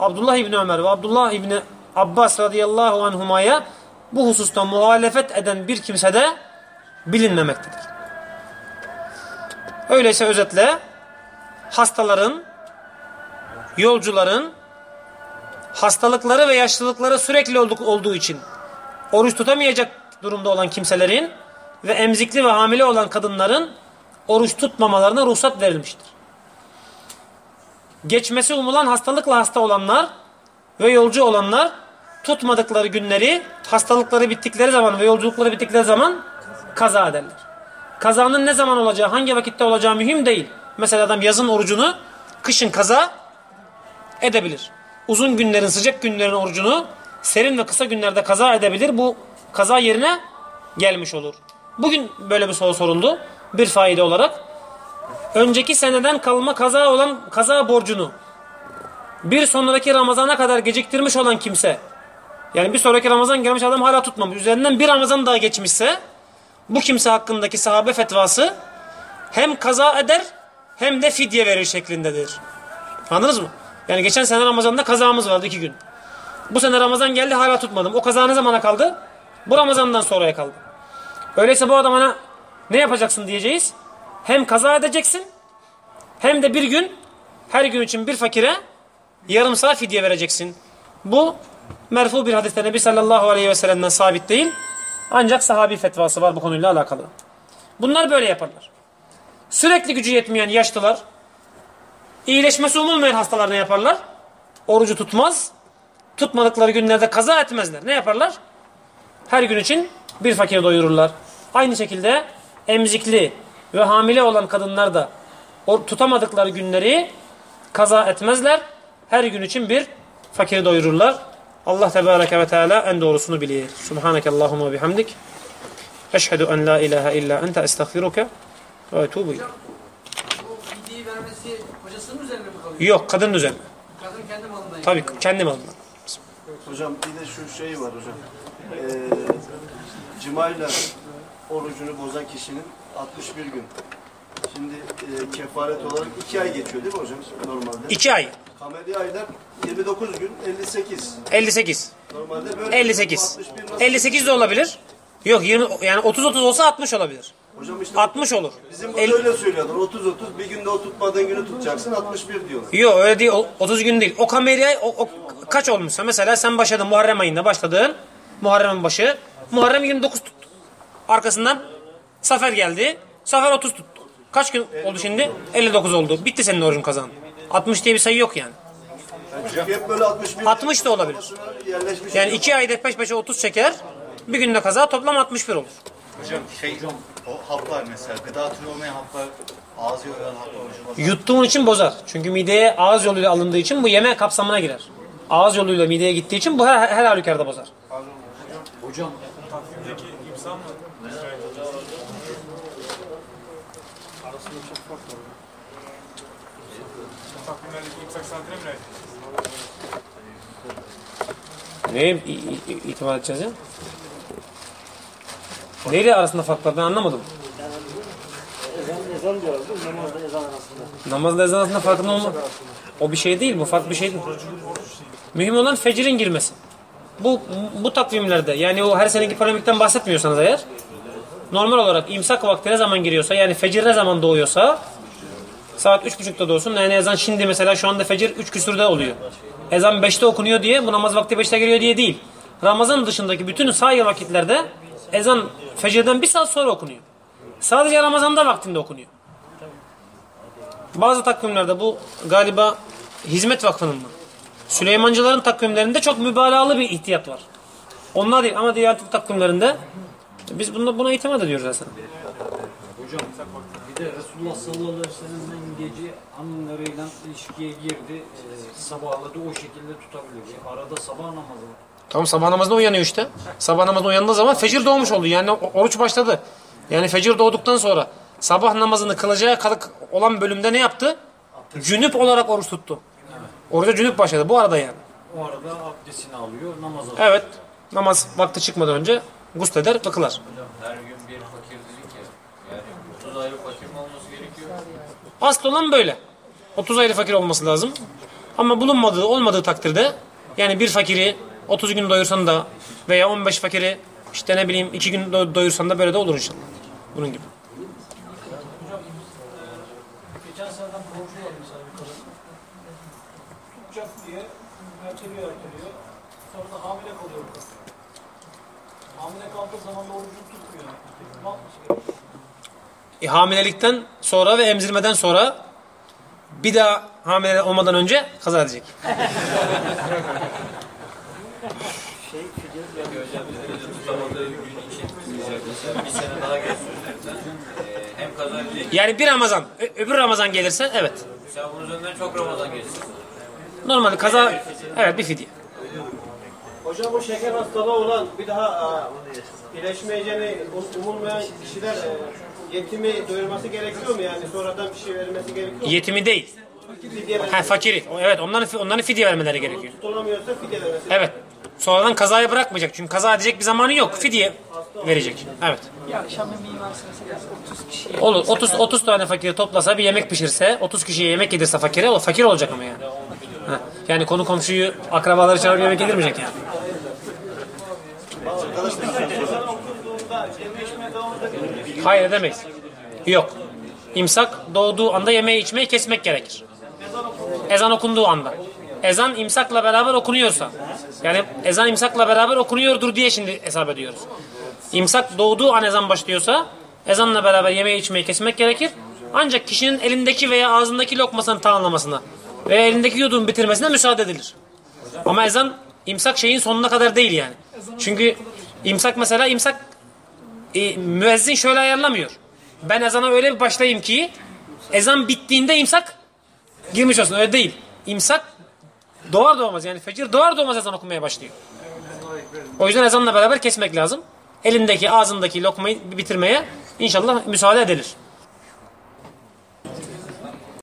Abdullah İbni Ömer ve Abdullah İbni Abbas radıyallahu anhumaya bu hususta muhalefet eden bir kimse de bilinmemektedir. Öyleyse özetle hastaların, yolcuların hastalıkları ve yaşlılıkları sürekli olduk, olduğu için oruç tutamayacak durumda olan kimselerin ve emzikli ve hamile olan kadınların oruç tutmamalarına ruhsat verilmiştir. Geçmesi umulan hastalıkla hasta olanlar ve yolcu olanlar tutmadıkları günleri hastalıkları bittikleri zaman ve yolculukları bittikleri zaman kaza ederler. Kazanın ne zaman olacağı, hangi vakitte olacağı mühim değil. Mesela adam yazın orucunu kışın kaza edebilir. Uzun günlerin, sıcak günlerin orucunu serin ve kısa günlerde kaza edebilir. Bu kaza yerine gelmiş olur. Bugün böyle bir soru soruldu. Bir faide olarak. Önceki seneden kalma kaza olan kaza borcunu bir sonraki Ramazan'a kadar geciktirmiş olan kimse yani bir sonraki Ramazan gelmiş adam hala tutmamış. Üzerinden bir Ramazan daha geçmişse bu kimse hakkındaki sahabe fetvası hem kaza eder hem de fidye verir şeklindedir. Anladınız mı? Yani geçen sene Ramazan'da kazamız vardı iki gün. Bu sene Ramazan geldi hala tutmadım. O kaza ne zamana kaldı? Bu Ramazan'dan sonraya kaldı. Öyleyse bu adamına ne yapacaksın diyeceğiz. Hem kaza edeceksin hem de bir gün her gün için bir fakire yarım saat fidye vereceksin. Bu merfu bir hadiste Nebi sallallahu aleyhi ve sellem'den sabit değil. Ancak sahabi fetvası var bu konuyla alakalı. Bunlar böyle yaparlar. Sürekli gücü yetmeyen yaşlılar, iyileşmesi umulmayan hastalar ne yaparlar? Orucu tutmaz. Tutmadıkları günlerde kaza etmezler. Ne yaparlar? Her gün için bir fakir doyururlar. Aynı şekilde emzikli ve hamile olan kadınlar da tutamadıkları günleri kaza etmezler. Her gün için bir fakiri doyururlar. Allah Tebareke ve Teala en doğrusunu bilir. Subhaneke Allahumma bihamdik. Eşhedü en la ilahe illa ente estağfiruke ve etubu? Yok kadın üzerine. Kadın kendi malından. Tabii kendim aldım. Hocam bir de şu şey var hocam. Ee, cimayla orucunu bozan kişinin 61 gün. Şimdi e, kefaret olarak 2 ay geçiyor değil mi hocam normalde? İki ay. Kameri aylar 29 gün 58. 58. Normalde böyle. 58. 61 nasıl? 58 de olabilir. Yok 20 yani 30 30 olsa 60 olabilir. Hocam işte 60 olur. bizim El- burada öyle söylüyorlar. 30 30 bir günde o tutmadığın günü tutacaksın 61 diyorlar. Yok öyle değil. O- 30 gün değil. O kameriye o, o kaç olmuşsa mesela sen başladın Muharrem ayında başladın. Muharrem'in başı. Muharrem 29 tuttu. Arkasından Safer geldi. Safer 30 tuttu. Kaç gün oldu şimdi? 59 oldu. Bitti senin orucun kazan. 60 diye bir sayı yok yani. Çünkü hep böyle 61 60 da olabilir. Yani 2 ayda peş peşe 30 çeker. Bir günde kaza toplam 61 olur. Hocam şey o haplar mesela gıda türü olmayan haplar ağız yoran haplar hocam. Yuttuğun için bozar. Çünkü mideye ağız yoluyla alındığı için bu yeme kapsamına girer. Ağız yoluyla mideye gittiği için bu her, her halükarda bozar. Hocam Neye i- i- itimat edeceğiz ya? Neyle arasında fark var ben anlamadım. Ezan, ezan diyoruz değil mi? Namazda ezan arasında. Namazla ezan arasında farkın olma. O bir şey değil, bu farklı bir şey değil. Mühim olan fecirin girmesi. Bu bu takvimlerde yani o her seneki polemikten bahsetmiyorsanız eğer normal olarak imsak vakti ne zaman giriyorsa yani fecir ne zaman doğuyorsa saat üç buçukta doğsun yani ezan şimdi mesela şu anda fecir üç küsürde oluyor. Ezan beşte okunuyor diye bu namaz vakti beşte giriyor diye değil. Ramazan dışındaki bütün sahih vakitlerde ezan fecirden bir saat sonra okunuyor. Sadece Ramazan'da vaktinde okunuyor. Bazı takvimlerde bu galiba Hizmet Vakfı'nın mı? Süleymancıların takvimlerinde çok mübalağalı bir ihtiyat var. Onlar değil ama diğer takvimlerinde biz buna, buna itimat ediyoruz aslında. Hocam bir de Resulullah sallallahu aleyhi ve sellem'den gece hanımlarıyla ilişkiye girdi. Ee, sabahladı o şekilde tutabilir. E, arada sabah namazı var. Tamam sabah namazında uyanıyor işte. Sabah namazında uyandığı zaman fecir doğmuş oldu. Yani oruç başladı. Yani fecir doğduktan sonra sabah namazını kılacağı kalık olan bölümde ne yaptı? Cünüp olarak oruç tuttu. Oruca cünüp başladı bu arada yani. O arada abdestini alıyor, namaz alıyor. Evet. Namaz vakti çıkmadan önce gusleder ve kılar. Her gün bir fakir dedik ya. Yani 30 ayrı fakir mi olması gerekiyor? Asıl olan böyle. 30 ayrı fakir olması lazım. Ama bulunmadığı, olmadığı takdirde yani bir fakiri 30 gün doyursan da veya 15 fakiri işte ne bileyim 2 gün do- doyursan da böyle de olur inşallah. Bunun gibi. Hamile kalıyor. Hamile kaldığı zaman da orucunu tutmuyor. Ne yapması gerekiyor? E, hamilelikten sonra ve emzirmeden sonra bir daha hamile olmadan önce kaza edecek. Şey. Yani bir Ramazan, öbür Ramazan gelirse evet. Sen bunun üzerinden çok Ramazan geçsin. Normal kaza, evet bir fidye. Hocam bu şeker hastalığı olan bir daha e, iyileşmeyeceğini um- umulmayan kişiler e, yetimi doyurması gerekiyor mu yani sonradan bir şey verilmesi gerekiyor mu? Yetimi değil. Fidye Ha fakiri. Evet onların onların fidye vermeleri gerekiyor. tutulamıyorsa fidye vermesi. Evet. Sonradan kazaya bırakmayacak. Çünkü kaza edecek bir zamanı yok. Fidye verecek. Evet. Bir akşam yemeği varsa mesela 30 kişiye. Olur. 30 30 tane fakiri toplasa bir yemek pişirse, 30 kişiye yemek yedirse fakire, o fakir olacak ama yani. Ha. Yani konu komşuyu, akrabaları çağırıp yemek yedirmeyecek yani. Hayır edemeyiz. Yok. İmsak doğduğu anda yemeği içmeyi kesmek gerekir. Ezan okunduğu anda. Ezan imsakla beraber okunuyorsa. Yani ezan imsakla beraber okunuyordur diye şimdi hesap ediyoruz. İmsak doğduğu an ezan başlıyorsa ezanla beraber yemeği içmeyi kesmek gerekir. Ancak kişinin elindeki veya ağzındaki lokmasını tamamlamasına veya elindeki yudum bitirmesine müsaade edilir. Ama ezan imsak şeyin sonuna kadar değil yani. Çünkü imsak mesela imsak e, müezzin şöyle ayarlamıyor. Ben ezana öyle bir başlayayım ki ezan bittiğinde imsak girmiş olsun. Öyle değil. İmsak doğar doğmaz yani fecir doğar doğmaz ezan okumaya başlıyor. O yüzden ezanla beraber kesmek lazım. Elindeki ağzındaki lokmayı bitirmeye inşallah müsaade edilir.